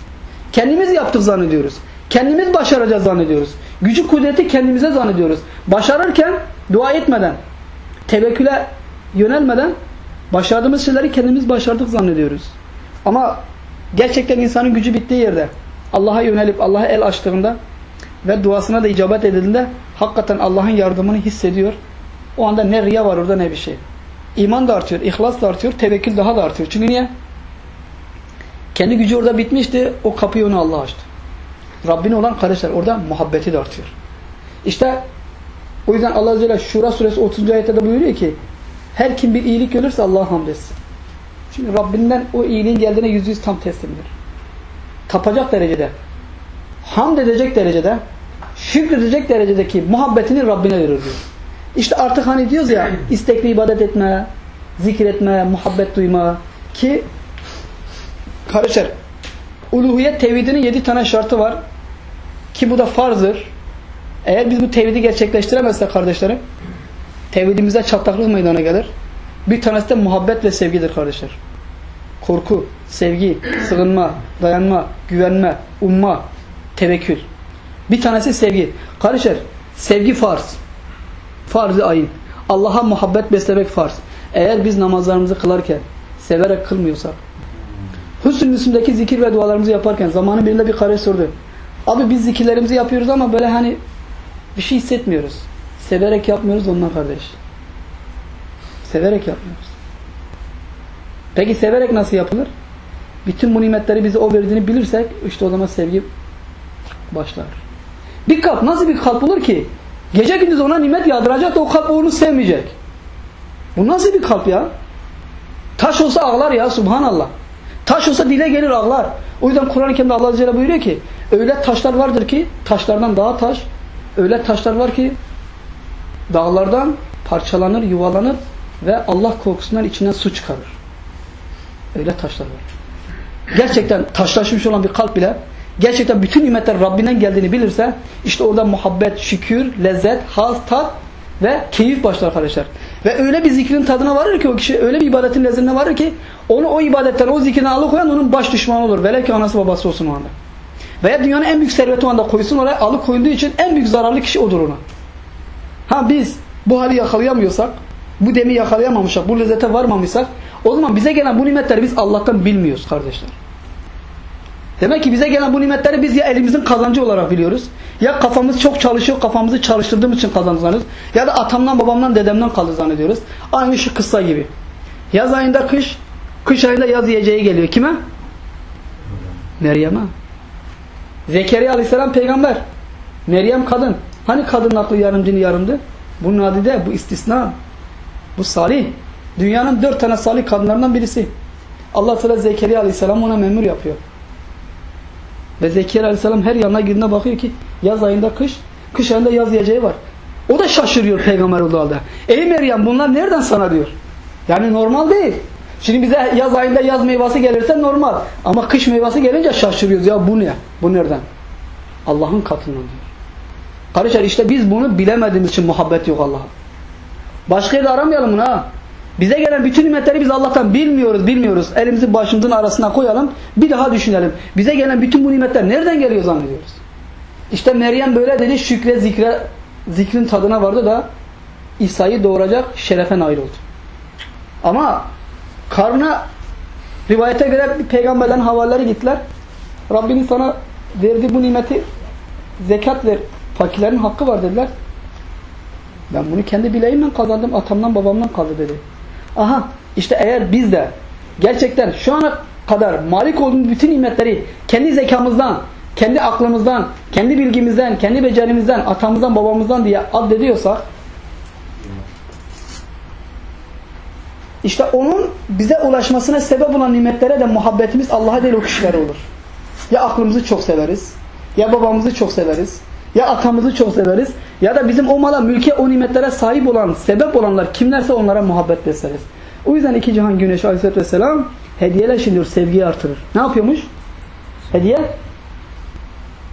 Kendimiz yaptık zannediyoruz. Kendimiz başaracağız zannediyoruz. Gücü kudreti kendimize zannediyoruz. Başarırken dua etmeden, tevekküle yönelmeden başardığımız şeyleri kendimiz başardık zannediyoruz. Ama gerçekten insanın gücü bittiği yerde Allah'a yönelip Allah'a el açtığında ve duasına da icabet edildiğinde hakikaten Allah'ın yardımını hissediyor. O anda ne riya var orada ne bir şey. İman da artıyor, ihlas da artıyor, tevekkül daha da artıyor. Çünkü niye? Kendi gücü orada bitmişti, o kapıyı onu Allah açtı. Rabbine olan kardeşler orada muhabbeti de artıyor. İşte o yüzden Allah Azze ve Şura suresi 30. ayette de buyuruyor ki her kim bir iyilik görürse Allah'a hamd etsin. Çünkü Rabbinden o iyiliğin geldiğine yüz yüz tam teslimdir. Tapacak derecede, hamd edecek derecede, şükredecek derecedeki muhabbetini Rabbine verir diyor. İşte artık hani diyoruz ya istekli ibadet etme, zikretme, muhabbet duyma ki kardeşler uluhiyet tevhidinin yedi tane şartı var ki bu da farzdır. Eğer biz bu tevhidi gerçekleştiremezsek kardeşlerim tevhidimize çatlaklık meydana gelir. Bir tanesi de muhabbet ve sevgidir kardeşler. Korku, sevgi, sığınma, dayanma, güvenme, umma, tevekkül. Bir tanesi sevgi. Kardeşler sevgi farz. Farz-ı ayın. Allah'a muhabbet beslemek farz. Eğer biz namazlarımızı kılarken severek kılmıyorsak Hüsnü Müslüm'deki zikir ve dualarımızı yaparken zamanın birinde bir kardeş sordu. Abi biz zikirlerimizi yapıyoruz ama böyle hani bir şey hissetmiyoruz. Severek yapmıyoruz ondan kardeş. Severek yapmıyoruz. Peki severek nasıl yapılır? Bütün bu nimetleri bize o verdiğini bilirsek işte o zaman sevgi başlar. Bir kalp nasıl bir kalp olur ki? Gece gündüz ona nimet yağdıracak da o kalp onu sevmeyecek. Bu nasıl bir kalp ya? Taş olsa ağlar ya subhanallah. Taş olsa dile gelir ağlar. O yüzden Kur'an-ı Kerim'de Allah Azze ve Celle buyuruyor ki öyle taşlar vardır ki taşlardan daha taş öyle taşlar var ki dağlardan parçalanır, yuvalanır ve Allah korkusundan içinden su çıkarır. Öyle taşlar var. Gerçekten taşlaşmış olan bir kalp bile gerçekten bütün nimetler Rabbinden geldiğini bilirse işte orada muhabbet, şükür, lezzet, haz, tat ve keyif başlar arkadaşlar. Ve öyle bir zikrin tadına varır ki o kişi öyle bir ibadetin lezzetine varır ki onu o ibadetten o zikrine alıkoyan onun baş düşmanı olur. Velev ki anası babası olsun o anda. Veya dünyanın en büyük serveti o anda koysun oraya alıkoyunduğu için en büyük zararlı kişi odur ona. Ha biz bu hali yakalayamıyorsak, bu demi yakalayamamışsak, bu lezzete varmamışsak o zaman bize gelen bu nimetleri biz Allah'tan bilmiyoruz kardeşler. Demek ki bize gelen bu nimetleri biz ya elimizin kazancı olarak biliyoruz. Ya kafamız çok çalışıyor, kafamızı çalıştırdığımız için kazanıyoruz. Ya da atamdan, babamdan, dedemden kaldı zannediyoruz. Aynı şu kıssa gibi. Yaz ayında kış, kış ayında yaz yiyeceği geliyor. Kime? Meryem'e. Zekeriya aleyhisselam peygamber. Meryem kadın. Hani kadının aklı yarım dini yarımdı? Bu nadide, bu istisna. Bu salih. Dünyanın dört tane salih kadınlarından birisi. Allah Teala Zekeriya aleyhisselam ona memur yapıyor. Ve Zekeriya aleyhisselam her yanına girdiğinde bakıyor ki yaz ayında kış, kış ayında yaz yiyeceği var. O da şaşırıyor peygamber olduğu halde. Ey Meryem bunlar nereden sana diyor. Yani normal değil. Şimdi bize yaz ayında yaz meyvesi gelirse normal. Ama kış meyvesi gelince şaşırıyoruz. Ya bu ne? Bu nereden? Allah'ın katından diyor. Kardeşler işte biz bunu bilemediğimiz için muhabbet yok Allah'a. Başka yerde aramayalım bunu ha. Bize gelen bütün nimetleri biz Allah'tan bilmiyoruz, bilmiyoruz. Elimizi başımızın arasına koyalım, bir daha düşünelim. Bize gelen bütün bu nimetler nereden geliyor zannediyoruz? İşte Meryem böyle dedi, şükre, zikre, zikrin tadına vardı da İsa'yı doğuracak şerefe nail oldu. Ama karnına rivayete göre peygamberden havaları gittiler. Rabbinin sana verdiği bu nimeti zekat ver. Fakirlerin hakkı var dediler. Ben bunu kendi bileğimle kazandım. Atamdan babamdan kaldı dedi. Aha işte eğer biz de gerçekten şu ana kadar malik olduğumuz bütün nimetleri kendi zekamızdan, kendi aklımızdan, kendi bilgimizden, kendi becerimizden, atamızdan, babamızdan diye addediyorsak işte onun bize ulaşmasına sebep olan nimetlere de muhabbetimiz Allah'a değil o kişilere olur. Ya aklımızı çok severiz, ya babamızı çok severiz, ya atamızı çok severiz ya da bizim o mala, mülke, o nimetlere sahip olan, sebep olanlar kimlerse onlara muhabbet besleriz. O yüzden iki cihan güneşi aleyhissalatü vesselam hediyeler şimdi sevgiyi artırır. Ne yapıyormuş? Hediye?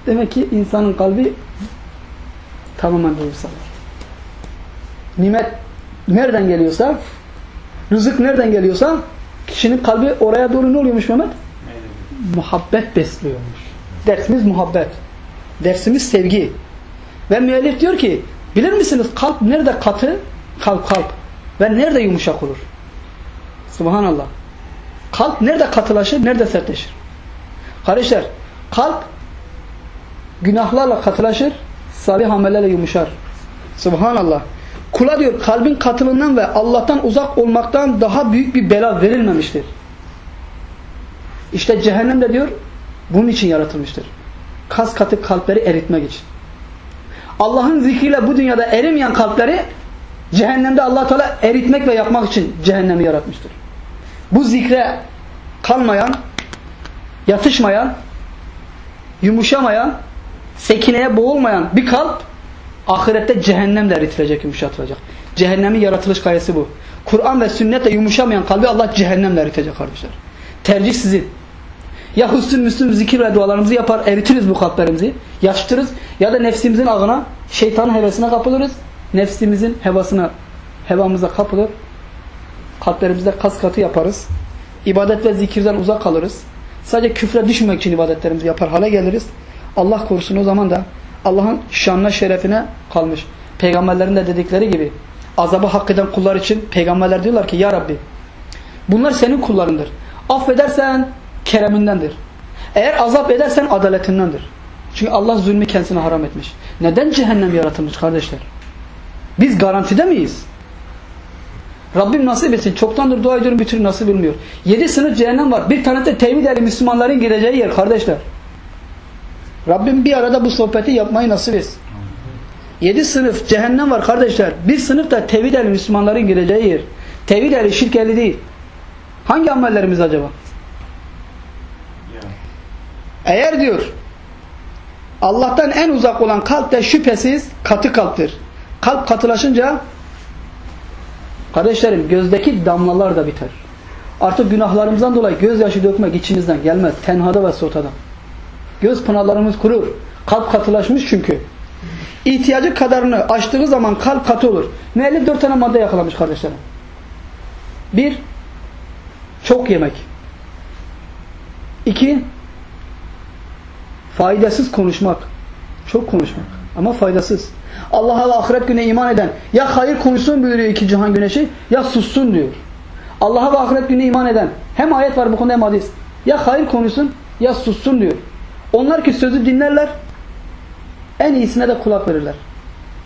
Demek ki insanın kalbi tamamen duygusal. Nimet nereden geliyorsa, rızık nereden geliyorsa kişinin kalbi oraya doğru ne oluyormuş Mehmet? Muhabbet besliyormuş. Dersimiz muhabbet. Dersimiz sevgi. Ve müellif diyor ki bilir misiniz kalp nerede katı? Kalp kalp. Ve nerede yumuşak olur? Subhanallah. Kalp nerede katılaşır? Nerede sertleşir? Kardeşler kalp günahlarla katılaşır. Salih amellerle yumuşar. Subhanallah. Kula diyor kalbin katılığından ve Allah'tan uzak olmaktan daha büyük bir bela verilmemiştir. İşte cehennem de diyor bunun için yaratılmıştır kas katı kalpleri eritmek için. Allah'ın zikriyle bu dünyada erimeyen kalpleri cehennemde allah Teala eritmek ve yapmak için cehennemi yaratmıştır. Bu zikre kalmayan, yatışmayan, yumuşamayan, sekineye boğulmayan bir kalp ahirette cehennemle eritilecek, yumuşatılacak. Cehennemin yaratılış gayesi bu. Kur'an ve sünnetle yumuşamayan kalbi Allah cehennemle eritecek kardeşler. Tercih sizin. Ya hüsnü müslüm zikir ve dualarımızı yapar, eritiriz bu kalplerimizi, yaşıtırız. Ya da nefsimizin ağına, şeytanın hevesine kapılırız. Nefsimizin hevasına, hevamıza kapılır. Kalplerimizde kas katı yaparız. İbadet ve zikirden uzak kalırız. Sadece küfre düşmemek için ibadetlerimizi yapar hale geliriz. Allah korusun o zaman da Allah'ın şanına şerefine kalmış. Peygamberlerin de dedikleri gibi azabı hak eden kullar için peygamberler diyorlar ki Ya Rabbi bunlar senin kullarındır. Affedersen keremindendir. Eğer azap edersen adaletindendir. Çünkü Allah zulmü kendisine haram etmiş. Neden cehennem yaratılmış kardeşler? Biz garantide miyiz? Rabbim nasip etsin. Çoktandır dua ediyorum bir türlü nasip bilmiyor. Yedi sınıf cehennem var. Bir tane de tevhid ehli Müslümanların gireceği yer kardeşler. Rabbim bir arada bu sohbeti yapmayı nasip etsin. Yedi sınıf cehennem var kardeşler. Bir sınıf da tevhid ehli Müslümanların gireceği yer. Tevhid ehli şirk ehli değil. Hangi amellerimiz acaba? Eğer diyor Allah'tan en uzak olan kalp de şüphesiz katı kalptir. Kalp katılaşınca kardeşlerim gözdeki damlalar da biter. Artık günahlarımızdan dolayı gözyaşı dökmek içimizden gelmez. Tenhada ve sotada. Göz pınarlarımız kurur. Kalp katılaşmış çünkü. İhtiyacı kadarını açtığı zaman kalp katı olur. Müellif dört tane madde yakalamış kardeşlerim. Bir, çok yemek. İki, faydasız konuşmak. Çok konuşmak ama faydasız. Allah'a ve ahiret güne iman eden ya hayır konuşsun buyuruyor iki cihan güneşi ya sussun diyor. Allah'a ve ahiret güne iman eden hem ayet var bu konuda hem hadis. Ya hayır konuşsun ya sussun diyor. Onlar ki sözü dinlerler en iyisine de kulak verirler.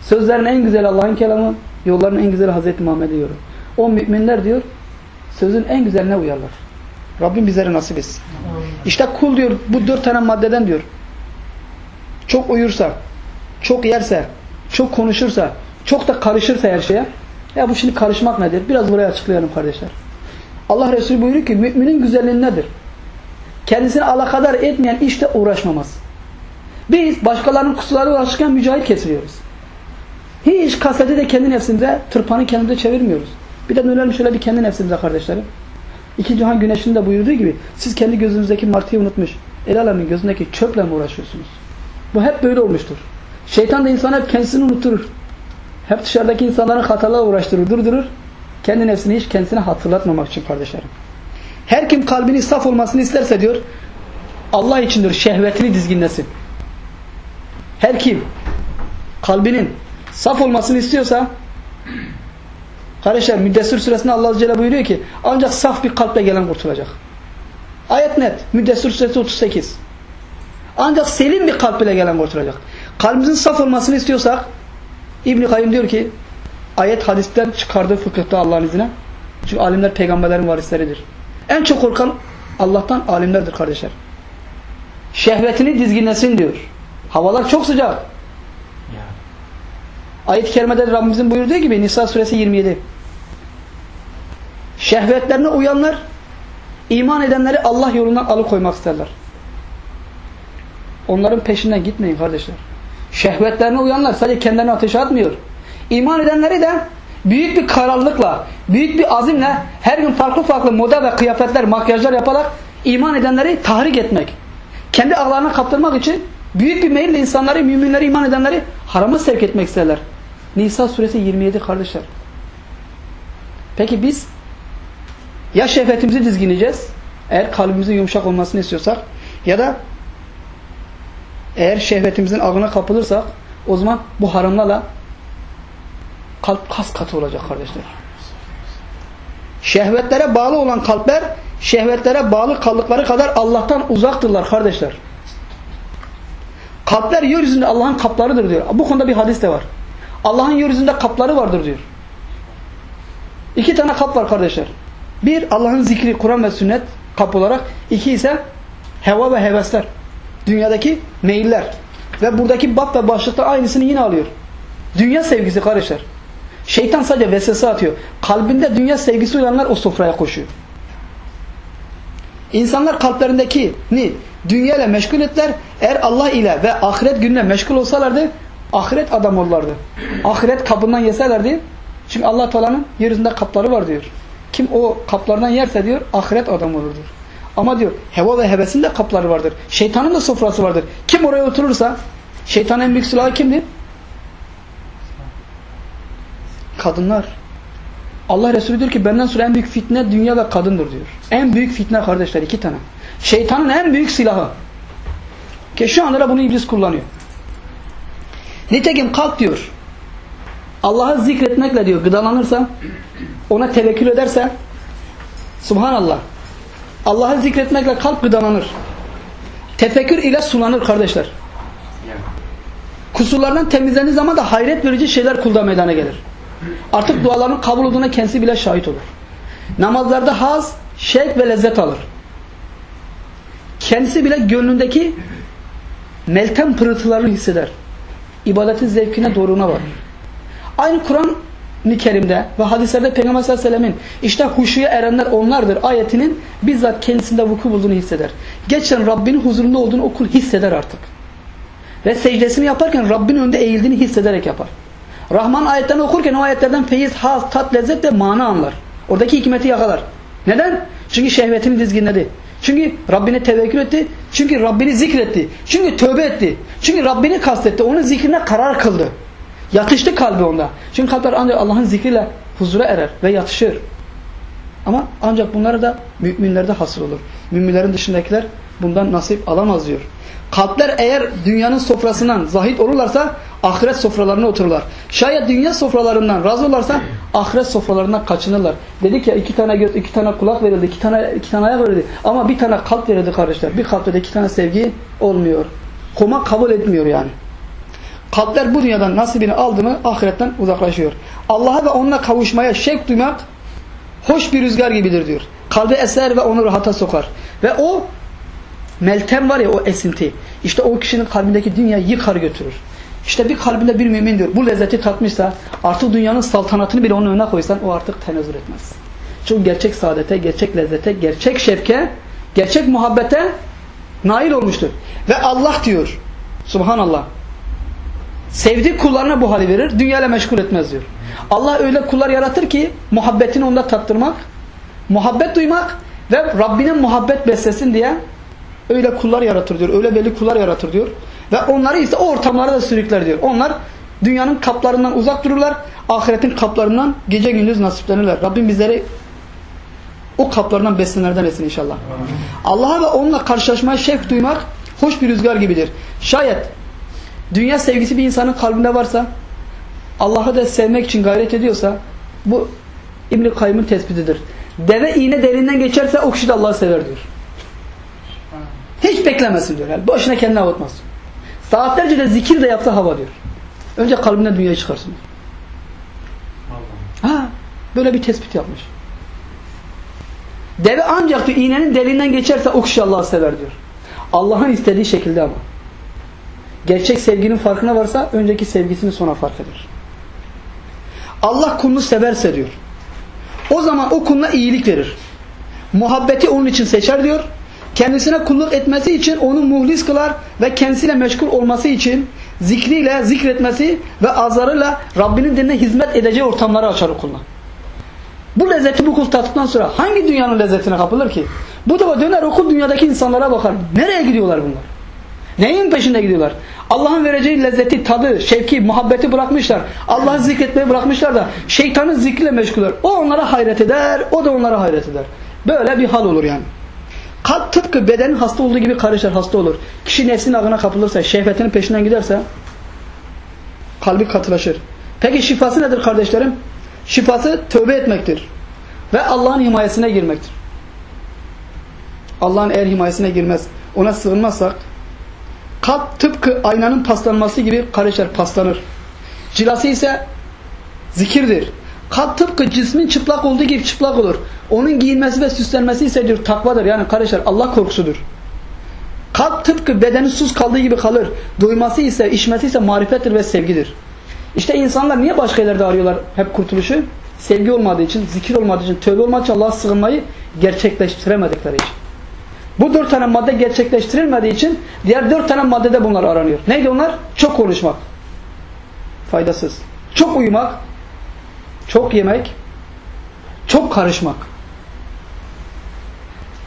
Sözlerin en güzeli Allah'ın kelamı, yolların en güzeli Hazreti Muhammed'e diyor. O müminler diyor sözün en güzeline uyarlar. Rabbim bizlere nasip etsin. İşte kul diyor bu dört tane maddeden diyor. Çok uyursa, çok yerse, çok konuşursa, çok da karışırsa her şeye. Ya bu şimdi karışmak nedir? Biraz buraya açıklayalım kardeşler. Allah Resulü buyuruyor ki müminin güzelliği nedir? Kendisini alakadar etmeyen işte uğraşmamaz. Biz başkalarının kusurlarıyla uğraşırken mücahit kesiliyoruz. Hiç kaseti de kendi nefsimize, tırpanı kendimize çevirmiyoruz. Bir de dönelim şöyle bir kendi nefsimize kardeşlerim. İki cihan güneşinin de buyurduğu gibi siz kendi gözünüzdeki martıyı unutmuş. El alemin gözündeki çöple mi uğraşıyorsunuz? Bu hep böyle olmuştur. Şeytan da insan hep kendisini unutturur. Hep dışarıdaki insanların hatalarla uğraştırır, durdurur. Kendi nefsini hiç kendisine hatırlatmamak için kardeşlerim. Her kim kalbini saf olmasını isterse diyor Allah içindir şehvetini dizginlesin. Her kim kalbinin saf olmasını istiyorsa kardeşler Müddessir suresinde Allah Azze Celle buyuruyor ki ancak saf bir kalple gelen kurtulacak. Ayet net. Müddessir suresi 38. Ancak selim bir kalp ile gelen kurtulacak. Kalbimizin saf olmasını istiyorsak İbn-i Kayyum diyor ki ayet hadisten çıkardığı fıkıhta Allah'ın izniyle. Çünkü alimler peygamberlerin varisleridir. En çok korkan Allah'tan alimlerdir kardeşler. Şehvetini dizginlesin diyor. Havalar çok sıcak. Ayet-i kerimede Rabbimizin buyurduğu gibi Nisa suresi 27. Şehvetlerine uyanlar iman edenleri Allah yolundan alıkoymak isterler. Onların peşinden gitmeyin kardeşler. Şehvetlerine uyanlar sadece kendilerini ateşe atmıyor. İman edenleri de büyük bir kararlılıkla, büyük bir azimle her gün farklı farklı moda ve kıyafetler, makyajlar yaparak iman edenleri tahrik etmek. Kendi ağlarına kaptırmak için büyük bir meyille insanları, müminleri, iman edenleri harama sevk etmek isterler. Nisa suresi 27 kardeşler. Peki biz ya şehvetimizi dizginleyeceğiz eğer kalbimizin yumuşak olmasını istiyorsak ya da eğer şehvetimizin ağına kapılırsak o zaman bu haramlarla kalp kas katı olacak kardeşler. Şehvetlere bağlı olan kalpler şehvetlere bağlı kaldıkları kadar Allah'tan uzaktırlar kardeşler. Kalpler yeryüzünde Allah'ın kaplarıdır diyor. Bu konuda bir hadis de var. Allah'ın yeryüzünde kapları vardır diyor. İki tane kap var kardeşler. Bir Allah'ın zikri, Kur'an ve sünnet kap olarak. iki ise heva ve hevesler. Dünyadaki meyiller. Ve buradaki bab ve başlıkta aynısını yine alıyor. Dünya sevgisi kardeşler. Şeytan sadece vesvese atıyor. Kalbinde dünya sevgisi olanlar o sofraya koşuyor. İnsanlar kalplerindeki ni dünya ile meşgul ettiler. Eğer Allah ile ve ahiret gününe meşgul olsalardı ahiret adam olurlardı. Ahiret kapından yeselerdi. Çünkü Allah Teala'nın yeryüzünde kapları var diyor. Kim o kaplardan yerse diyor ahiret adam olur. Ama diyor heva ve hevesin de kapları vardır. Şeytanın da sofrası vardır. Kim oraya oturursa şeytanın en büyük silahı kimdir? Kadınlar. Allah Resulü diyor ki benden sonra en büyük fitne dünya ve kadındır diyor. En büyük fitne kardeşler iki tane. Şeytanın en büyük silahı. Ki şu anda da bunu iblis kullanıyor. Nitekim kalk diyor. Allah'ı zikretmekle diyor gıdalanırsa ona tevekkül ederse Subhanallah. Allah'ı zikretmekle kalp gıdalanır. Tefekkür ile sulanır kardeşler. Kusurlardan temizlendiği zaman da hayret verici şeyler kulda meydana gelir. Artık duaların kabul olduğuna kendisi bile şahit olur. Namazlarda haz, şevk ve lezzet alır. Kendisi bile gönlündeki meltem pırıltılarını hisseder. İbadetin zevkine doğruna varır. Aynı Kur'an-ı Kerim'de ve hadislerde Peygamber sallallahu aleyhi ve sellemin işte huşuya erenler onlardır ayetinin bizzat kendisinde vuku bulduğunu hisseder. Geçen Rabbinin huzurunda olduğunu o kul hisseder artık. Ve secdesini yaparken Rabbin önünde eğildiğini hissederek yapar. Rahman ayetlerini okurken o ayetlerden feyiz, haz, tat, lezzet ve mana anlar. Oradaki hikmeti yakalar. Neden? Çünkü şehvetini dizginledi. Çünkü Rabbine tevekkül etti. Çünkü Rabbini zikretti. Çünkü tövbe etti. Çünkü Rabbini kastetti. Onun zikrine karar kıldı. Yatıştı kalbi onda. Çünkü kalpler ancak Allah'ın zikriyle huzura erer ve yatışır. Ama ancak bunları da müminlerde hasıl olur. Müminlerin dışındakiler bundan nasip alamaz diyor. Kalpler eğer dünyanın sofrasından zahit olurlarsa ahiret sofralarına otururlar. Şayet dünya sofralarından razı olurlarsa ahiret sofralarından kaçınırlar. Dedik ya iki tane göz, iki tane kulak verildi, iki tane iki tane ayak verildi. Ama bir tane kalp verildi kardeşler. Bir kalpte de iki tane sevgi olmuyor. Koma kabul etmiyor yani. Kalpler bu dünyadan nasibini aldı mı ahiretten uzaklaşıyor. Allah'a ve onunla kavuşmaya şevk duymak hoş bir rüzgar gibidir diyor. Kalbe eser ve onu rahata sokar. Ve o meltem var ya o esinti. İşte o kişinin kalbindeki dünyayı yıkar götürür. İşte bir kalbinde bir mümin diyor. Bu lezzeti tatmışsa artık dünyanın saltanatını bile onun önüne koysan o artık tenezzül etmez. Çünkü gerçek saadete, gerçek lezzete, gerçek şevke, gerçek muhabbete nail olmuştur. Ve Allah diyor. Subhanallah. Sevdiği kullarına bu hali verir. Dünyayla meşgul etmez diyor. Allah öyle kullar yaratır ki muhabbetini onda tattırmak, muhabbet duymak ve Rabbinin muhabbet beslesin diye öyle kullar yaratır diyor. Öyle belli kullar yaratır diyor. Ve onları ise o ortamlara da sürükler diyor. Onlar dünyanın kaplarından uzak dururlar. Ahiretin kaplarından gece gündüz nasiplenirler. Rabbim bizleri o kaplarından beslenenlerden etsin inşallah. Allah'a ve onunla karşılaşmaya şevk duymak hoş bir rüzgar gibidir. Şayet dünya sevgisi bir insanın kalbinde varsa Allah'ı da sevmek için gayret ediyorsa bu İbn-i Kayyım'ın tespitidir. Deve iğne derinden geçerse o kişi de Allah'ı sever diyor. Hiç beklemesin diyor. Yani boşuna kendini avutmaz. Saatlerce de zikir de yapsa hava diyor. Önce kalbinden dünyayı çıkarsın. Ha, böyle bir tespit yapmış. Deve ancak diyor, iğnenin deliğinden geçerse o kişi Allah'ı sever diyor. Allah'ın istediği şekilde ama. Gerçek sevginin farkına varsa önceki sevgisini sonra fark eder. Allah kulunu severse diyor. O zaman o kuluna iyilik verir. Muhabbeti onun için seçer diyor. Kendisine kulluk etmesi için onu muhlis kılar ve kendisiyle meşgul olması için zikriyle, zikretmesi ve azarıyla Rabbinin dinine hizmet edeceği ortamları açar o kuluna. Bu lezzeti bu kul tattıktan sonra hangi dünyanın lezzetine kapılır ki? Bu da döner okul dünyadaki insanlara bakar. Nereye gidiyorlar bunlar? Neyin peşinde gidiyorlar? Allah'ın vereceği lezzeti, tadı, şevki, muhabbeti bırakmışlar. Allah'ı zikretmeyi bırakmışlar da şeytanın zikriyle meşguller. O onlara hayret eder, o da onlara hayret eder. Böyle bir hal olur yani. Kalp tıpkı bedenin hasta olduğu gibi karışır, hasta olur. Kişi nefsin ağına kapılırsa, şehvetinin peşinden giderse kalbi katılaşır. Peki şifası nedir kardeşlerim? Şifası tövbe etmektir. Ve Allah'ın himayesine girmektir. Allah'ın eğer himayesine girmez, ona sığınmazsak kalp tıpkı aynanın paslanması gibi karışır, paslanır. Cilası ise zikirdir. Kalp tıpkı cismin çıplak olduğu gibi çıplak olur. Onun giyinmesi ve süslenmesi ise diyor takvadır. Yani kardeşler Allah korkusudur. Kalp tıpkı bedeni sus kaldığı gibi kalır. Duyması ise, içmesi ise marifettir ve sevgidir. İşte insanlar niye başka yerlerde arıyorlar hep kurtuluşu? Sevgi olmadığı için, zikir olmadığı için, tövbe olmadığı için Allah'a sığınmayı gerçekleştiremedikleri için. Bu dört tane madde gerçekleştirilmediği için diğer dört tane maddede bunlar aranıyor. Neydi onlar? Çok konuşmak. Faydasız. Çok uyumak. Çok yemek. Çok karışmak.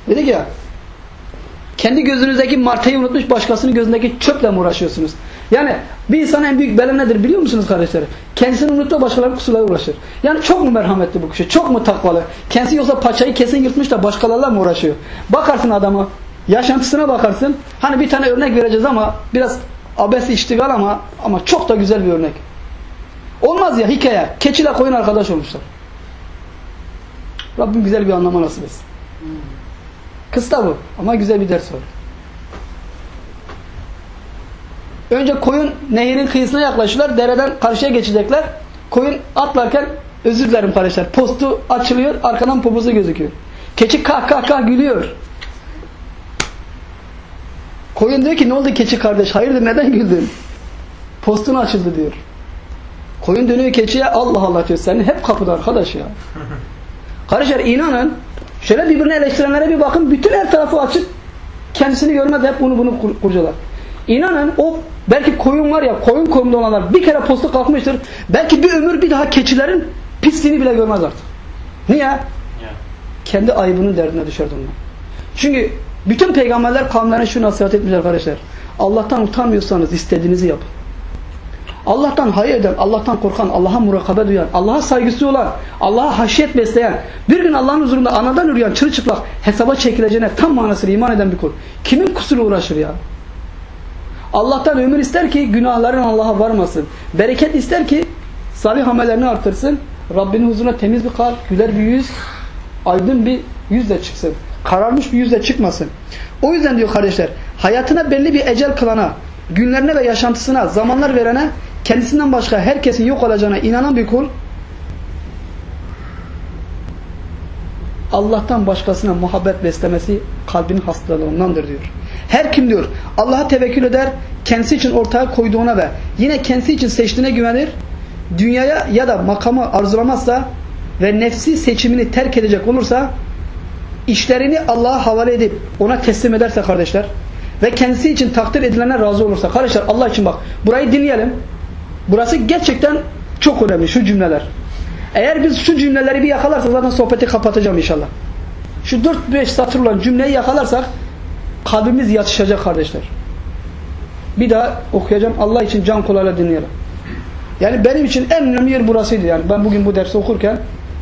Dedik ya kendi gözünüzdeki martayı unutmuş başkasının gözündeki çöple mi uğraşıyorsunuz? Yani bir insanın en büyük bela nedir biliyor musunuz kardeşlerim? Kendisini unuttu başkalarının kusurlarıyla uğraşır. Yani çok mu merhametli bu kişi? Çok mu takvalı? Kendisi yoksa paçayı kesin yırtmış da başkalarıyla mı uğraşıyor? Bakarsın adama. Yaşantısına bakarsın. Hani bir tane örnek vereceğiz ama biraz abes iştigal ama ama çok da güzel bir örnek. Olmaz ya hikaye. Keçiyle koyun arkadaş olmuşlar. Rabbim güzel bir anlama nasip etsin. Kısta bu ama güzel bir ders var. Önce koyun nehirin kıyısına yaklaşıyorlar. Dereden karşıya geçecekler. Koyun atlarken özür dilerim kardeşler. Postu açılıyor. Arkadan poposu gözüküyor. Keçi kah kah kah gülüyor. Koyun diyor ki ne oldu keçi kardeş? Hayırdır neden güldün? Postun açıldı diyor. Koyun dönüyor keçiye Allah Allah diyor. Senin hep kapıda arkadaş ya. Kardeşler inanın şöyle birbirini eleştirenlere bir bakın. Bütün her tarafı açık. Kendisini görmez hep bunu bunu kur kurcalar. İnanın o belki koyun var ya koyun konumda olanlar bir kere postu kalkmıştır. Belki bir ömür bir daha keçilerin pisliğini bile görmez artık. Niye? Ya. Kendi ayıbının derdine düşer onlar. Çünkü Bütün peygamberler kavimlerine şu nasihat etmiş arkadaşlar. Allah'tan utanmıyorsanız istediğinizi yapın. Allah'tan hayır eden, Allah'tan korkan, Allah'a murakabe duyan, Allah'a saygısı olan, Allah'a haşyet besleyen, bir gün Allah'ın huzurunda anadan üreyen çırılçıplak hesaba çekileceğine tam manasıyla iman eden bir kul. Kimin kusuru uğraşır ya? Allah'tan ömür ister ki günahların Allah'a varmasın. Bereket ister ki salih amellerini artırsın. Rabbinin huzuruna temiz bir kalp, güler bir yüz, aydın bir yüzle çıksın. Kararmış bir yüzle çıkmasın. O yüzden diyor kardeşler, hayatına belli bir ecel kılana, günlerine ve yaşantısına zamanlar verene, kendisinden başka herkesin yok olacağına inanan bir kul, Allah'tan başkasına muhabbet beslemesi kalbinin hastalığındandır diyor. Her kim diyor Allah'a tevekkül eder, kendisi için ortaya koyduğuna ve yine kendisi için seçtiğine güvenir, dünyaya ya da makamı arzulamazsa ve nefsi seçimini terk edecek olursa işlerini Allah'a havale edip ona teslim ederse kardeşler ve kendisi için takdir edilene razı olursa kardeşler Allah için bak burayı dinleyelim. Burası gerçekten çok önemli şu cümleler. Eğer biz şu cümleleri bir yakalarsak zaten sohbeti kapatacağım inşallah. Şu 4-5 satır olan cümleyi yakalarsak kalbimiz yatışacak kardeşler. Bir daha okuyacağım. Allah için can kulağıyla dinleyelim. Yani benim için en önemli yer burasıydı. Yani ben bugün bu dersi okurken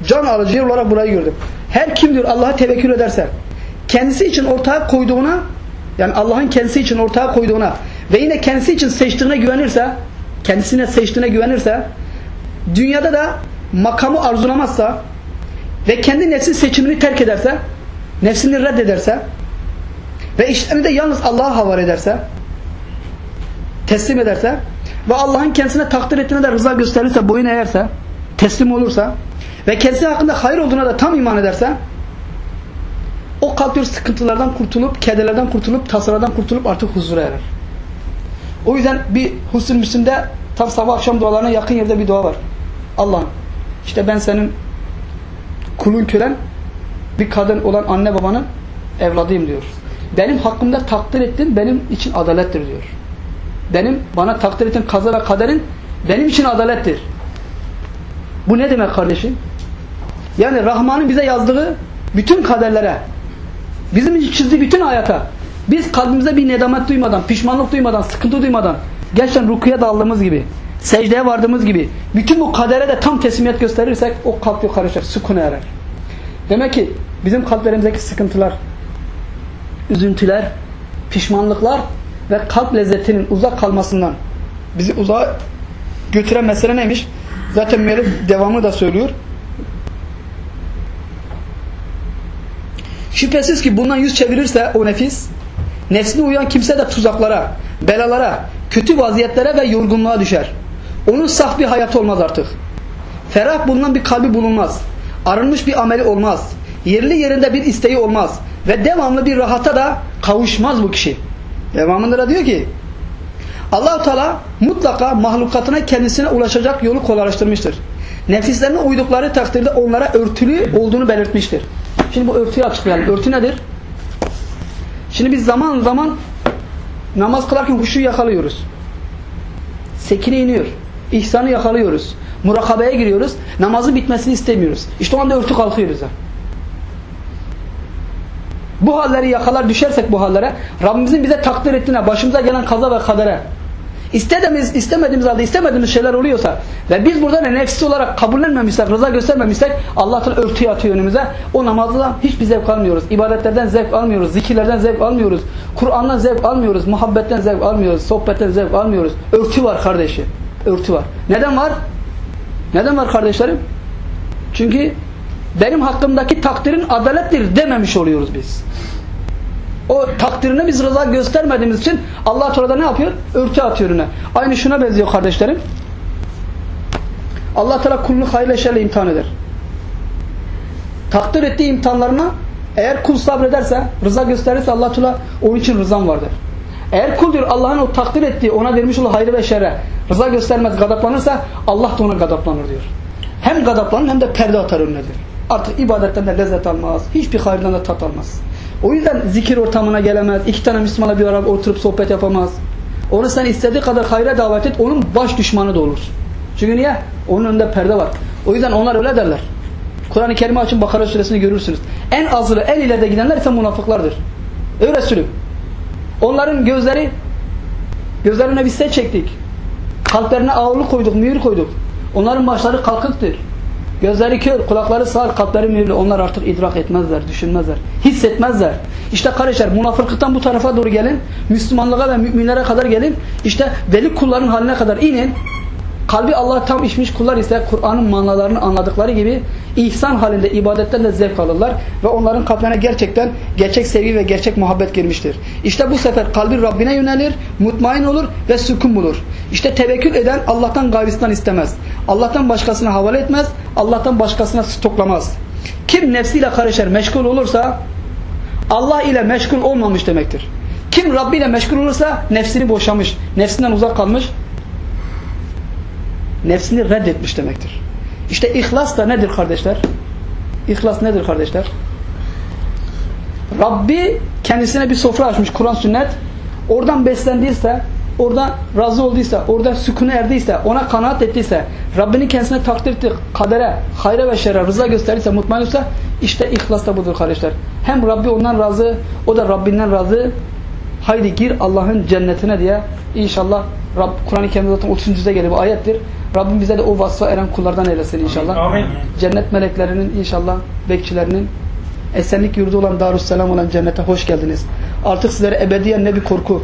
can alıcı yer olarak burayı gördüm. Her kim diyor Allah'a tevekkül ederse kendisi için ortaya koyduğuna yani Allah'ın kendisi için ortaya koyduğuna ve yine kendisi için seçtiğine güvenirse kendisine seçtiğine güvenirse dünyada da makamı arzulamazsa ve kendi nefsi seçimini terk ederse nefsini reddederse ve işlerini de yalnız Allah'a havale ederse teslim ederse ve Allah'ın kendisine takdir ettiğine de rıza gösterirse boyun eğerse teslim olursa ve kendisi hakkında hayır olduğuna da tam iman ederse o kalp sıkıntılardan kurtulup, kederlerden kurtulup, tasalardan kurtulup artık huzura erer. O yüzden bir Husn-ı tam sabah akşam dualarına yakın yerde bir dua var. Allah'ım işte ben senin kulun kölen bir kadın olan anne babanın evladıyım diyor. Benim hakkımda takdir ettin benim için adalettir diyor. Benim bana takdir ettiğin kaza ve kaderin benim için adalettir. Bu ne demek kardeşim? Yani Rahman'ın bize yazdığı bütün kaderlere, bizim için çizdiği bütün hayata biz kalbimize bir nedamet duymadan, pişmanlık duymadan, sıkıntı duymadan gerçekten rukuya daldığımız gibi, secdeye vardığımız gibi bütün bu kadere de tam teslimiyet gösterirsek o kalp kardeşler, sükun erer. Demek ki bizim kalplerimizdeki sıkıntılar, üzüntüler, pişmanlıklar ve kalp lezzetinin uzak kalmasından bizi uzağa götüren mesele neymiş? Zaten müellif devamı da söylüyor. Şüphesiz ki bundan yüz çevirirse o nefis, nefsine uyan kimse de tuzaklara, belalara, kötü vaziyetlere ve yorgunluğa düşer. Onun saf bir hayatı olmaz artık. Ferah bulunan bir kalbi bulunmaz. Arınmış bir ameli olmaz. Yerli yerinde bir isteği olmaz. Ve devamlı bir rahata da kavuşmaz bu kişi. Devamında da diyor ki allah Teala mutlaka mahlukatına kendisine ulaşacak yolu kolaylaştırmıştır. Nefislerine uydukları takdirde onlara örtülü olduğunu belirtmiştir. Şimdi bu örtüyü açıklayalım. Örtü nedir? Şimdi biz zaman zaman namaz kılarken huşu yakalıyoruz. Sekine iniyor. İhsanı yakalıyoruz. Murakabeye giriyoruz. Namazın bitmesini istemiyoruz. İşte o anda örtü kalkıyoruz. Ha. Bu halleri yakalar düşersek bu hallere Rabbimizin bize takdir ettiğine, başımıza gelen kaza ve kadere istediğimiz, istemediğimiz halde istemediğimiz şeyler oluyorsa ve biz burada ne nefsi olarak kabullenmemişsek, rıza göstermemişsek Allah'tan örtüyü atıyor önümüze. O namazdan hiçbir zevk almıyoruz. İbadetlerden zevk almıyoruz. Zikirlerden zevk almıyoruz. Kur'an'dan zevk almıyoruz. Muhabbetten zevk almıyoruz. Sohbetten zevk almıyoruz. Örtü var kardeşim. Örtü var. Neden var? Neden var kardeşlerim? Çünkü benim hakkımdaki takdirin adalettir dememiş oluyoruz biz. O takdirine biz rıza göstermediğimiz için Allah Teala ne yapıyor? Örtü atıyor önüne. Aynı şuna benziyor kardeşlerim. Allah Teala kulunu hayırlı şeyle imtihan eder. Takdir ettiği imtihanlarına eğer kul sabrederse, rıza gösterirse Allah Teala onun için rızam vardır. Eğer kul diyor Allah'ın o takdir ettiği, ona vermiş olduğu hayrı ve şerre rıza göstermez, gadaplanırsa Allah da ona gadaplanır diyor. Hem gadaplanır hem de perde atar önüne diyor. Artık ibadetten de lezzet almaz. Hiçbir hayırdan da tat almaz. O yüzden zikir ortamına gelemez. İki tane Müslümanla bir arada oturup sohbet yapamaz. Onu sen istediği kadar hayra davet et. Onun baş düşmanı da olur. Çünkü niye? Onun önünde perde var. O yüzden onlar öyle derler. Kur'an-ı Kerim'i açın Bakara suresini görürsünüz. En azılı, en ileride gidenler ise münafıklardır. Ey Resulüm. Onların gözleri gözlerine biz set çektik. Kalplerine ağırlık koyduk, mühür koyduk. Onların başları kalkıktır. Gözleri kör, kulakları sağır, kalpleri mühürlü. Onlar artık idrak etmezler, düşünmezler, hissetmezler. İşte kardeşler münafıklıktan bu tarafa doğru gelin. Müslümanlığa ve müminlere kadar gelin. İşte veli kulların haline kadar inin. Kalbi Allah tam içmiş kullar ise Kur'an'ın manalarını anladıkları gibi ihsan halinde ibadetlerle zevk alırlar ve onların kalplerine gerçekten gerçek sevgi ve gerçek muhabbet girmiştir. İşte bu sefer kalbi Rabbine yönelir, mutmain olur ve sükun bulur. İşte tevekkül eden Allah'tan gayrisinden istemez. Allah'tan başkasına havale etmez, Allah'tan başkasına stoklamaz. Kim nefsiyle karışır, meşgul olursa Allah ile meşgul olmamış demektir. Kim Rabbi ile meşgul olursa nefsini boşamış, nefsinden uzak kalmış, nefsini reddetmiş demektir. İşte ihlas da nedir kardeşler? İhlas nedir kardeşler? Rabbi kendisine bir sofra açmış Kur'an sünnet. Oradan beslendiyse, oradan razı olduysa, orada sükuna erdiyse, ona kanaat ettiyse, Rabbinin kendisine takdir ettiği kadere, hayra ve şerre rıza gösterdiyse, mutmain olsa işte ihlas da budur kardeşler. Hem Rabbi ondan razı, o da Rabbinden razı. Haydi gir Allah'ın cennetine diye inşallah Rab Kur'an-ı Kerim'de zaten 30. yüzde geliyor bu ayettir. Rabbim bize de o vasfa eren kullardan eylesin inşallah. Amin. Cennet meleklerinin inşallah bekçilerinin esenlik yurdu olan Darusselam olan cennete hoş geldiniz. Artık sizlere ebediyen ne bir korku,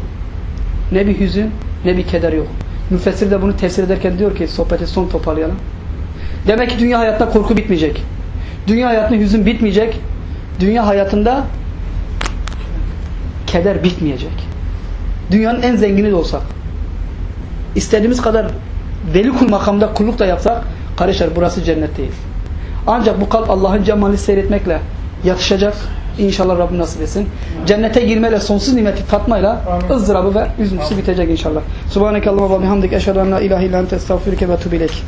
ne bir hüzün, ne bir keder yok. Müfessir de bunu tefsir ederken diyor ki sohbeti son toparlayalım. Demek ki dünya hayatında korku bitmeyecek. Dünya hayatında hüzün bitmeyecek. Dünya hayatında keder bitmeyecek. Dünyanın en zengini de olsak, istediğimiz kadar veli kul makamda kulluk da yapsak, kardeşler burası cennet değil. Ancak bu kalp Allah'ın cemalini seyretmekle yatışacak. İnşallah Rabbim nasip etsin. Cennete girmeyle, sonsuz nimeti tatmayla ızdırabı ve üzüntüsü bitecek inşallah. Subhaneke Allah'a ve bihamdik. Eşhedü en la ilahe illa ente estağfirüke ve. Allah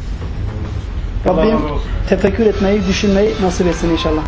Rabbim tefekkür etmeyi, düşünmeyi nasip etsin inşallah.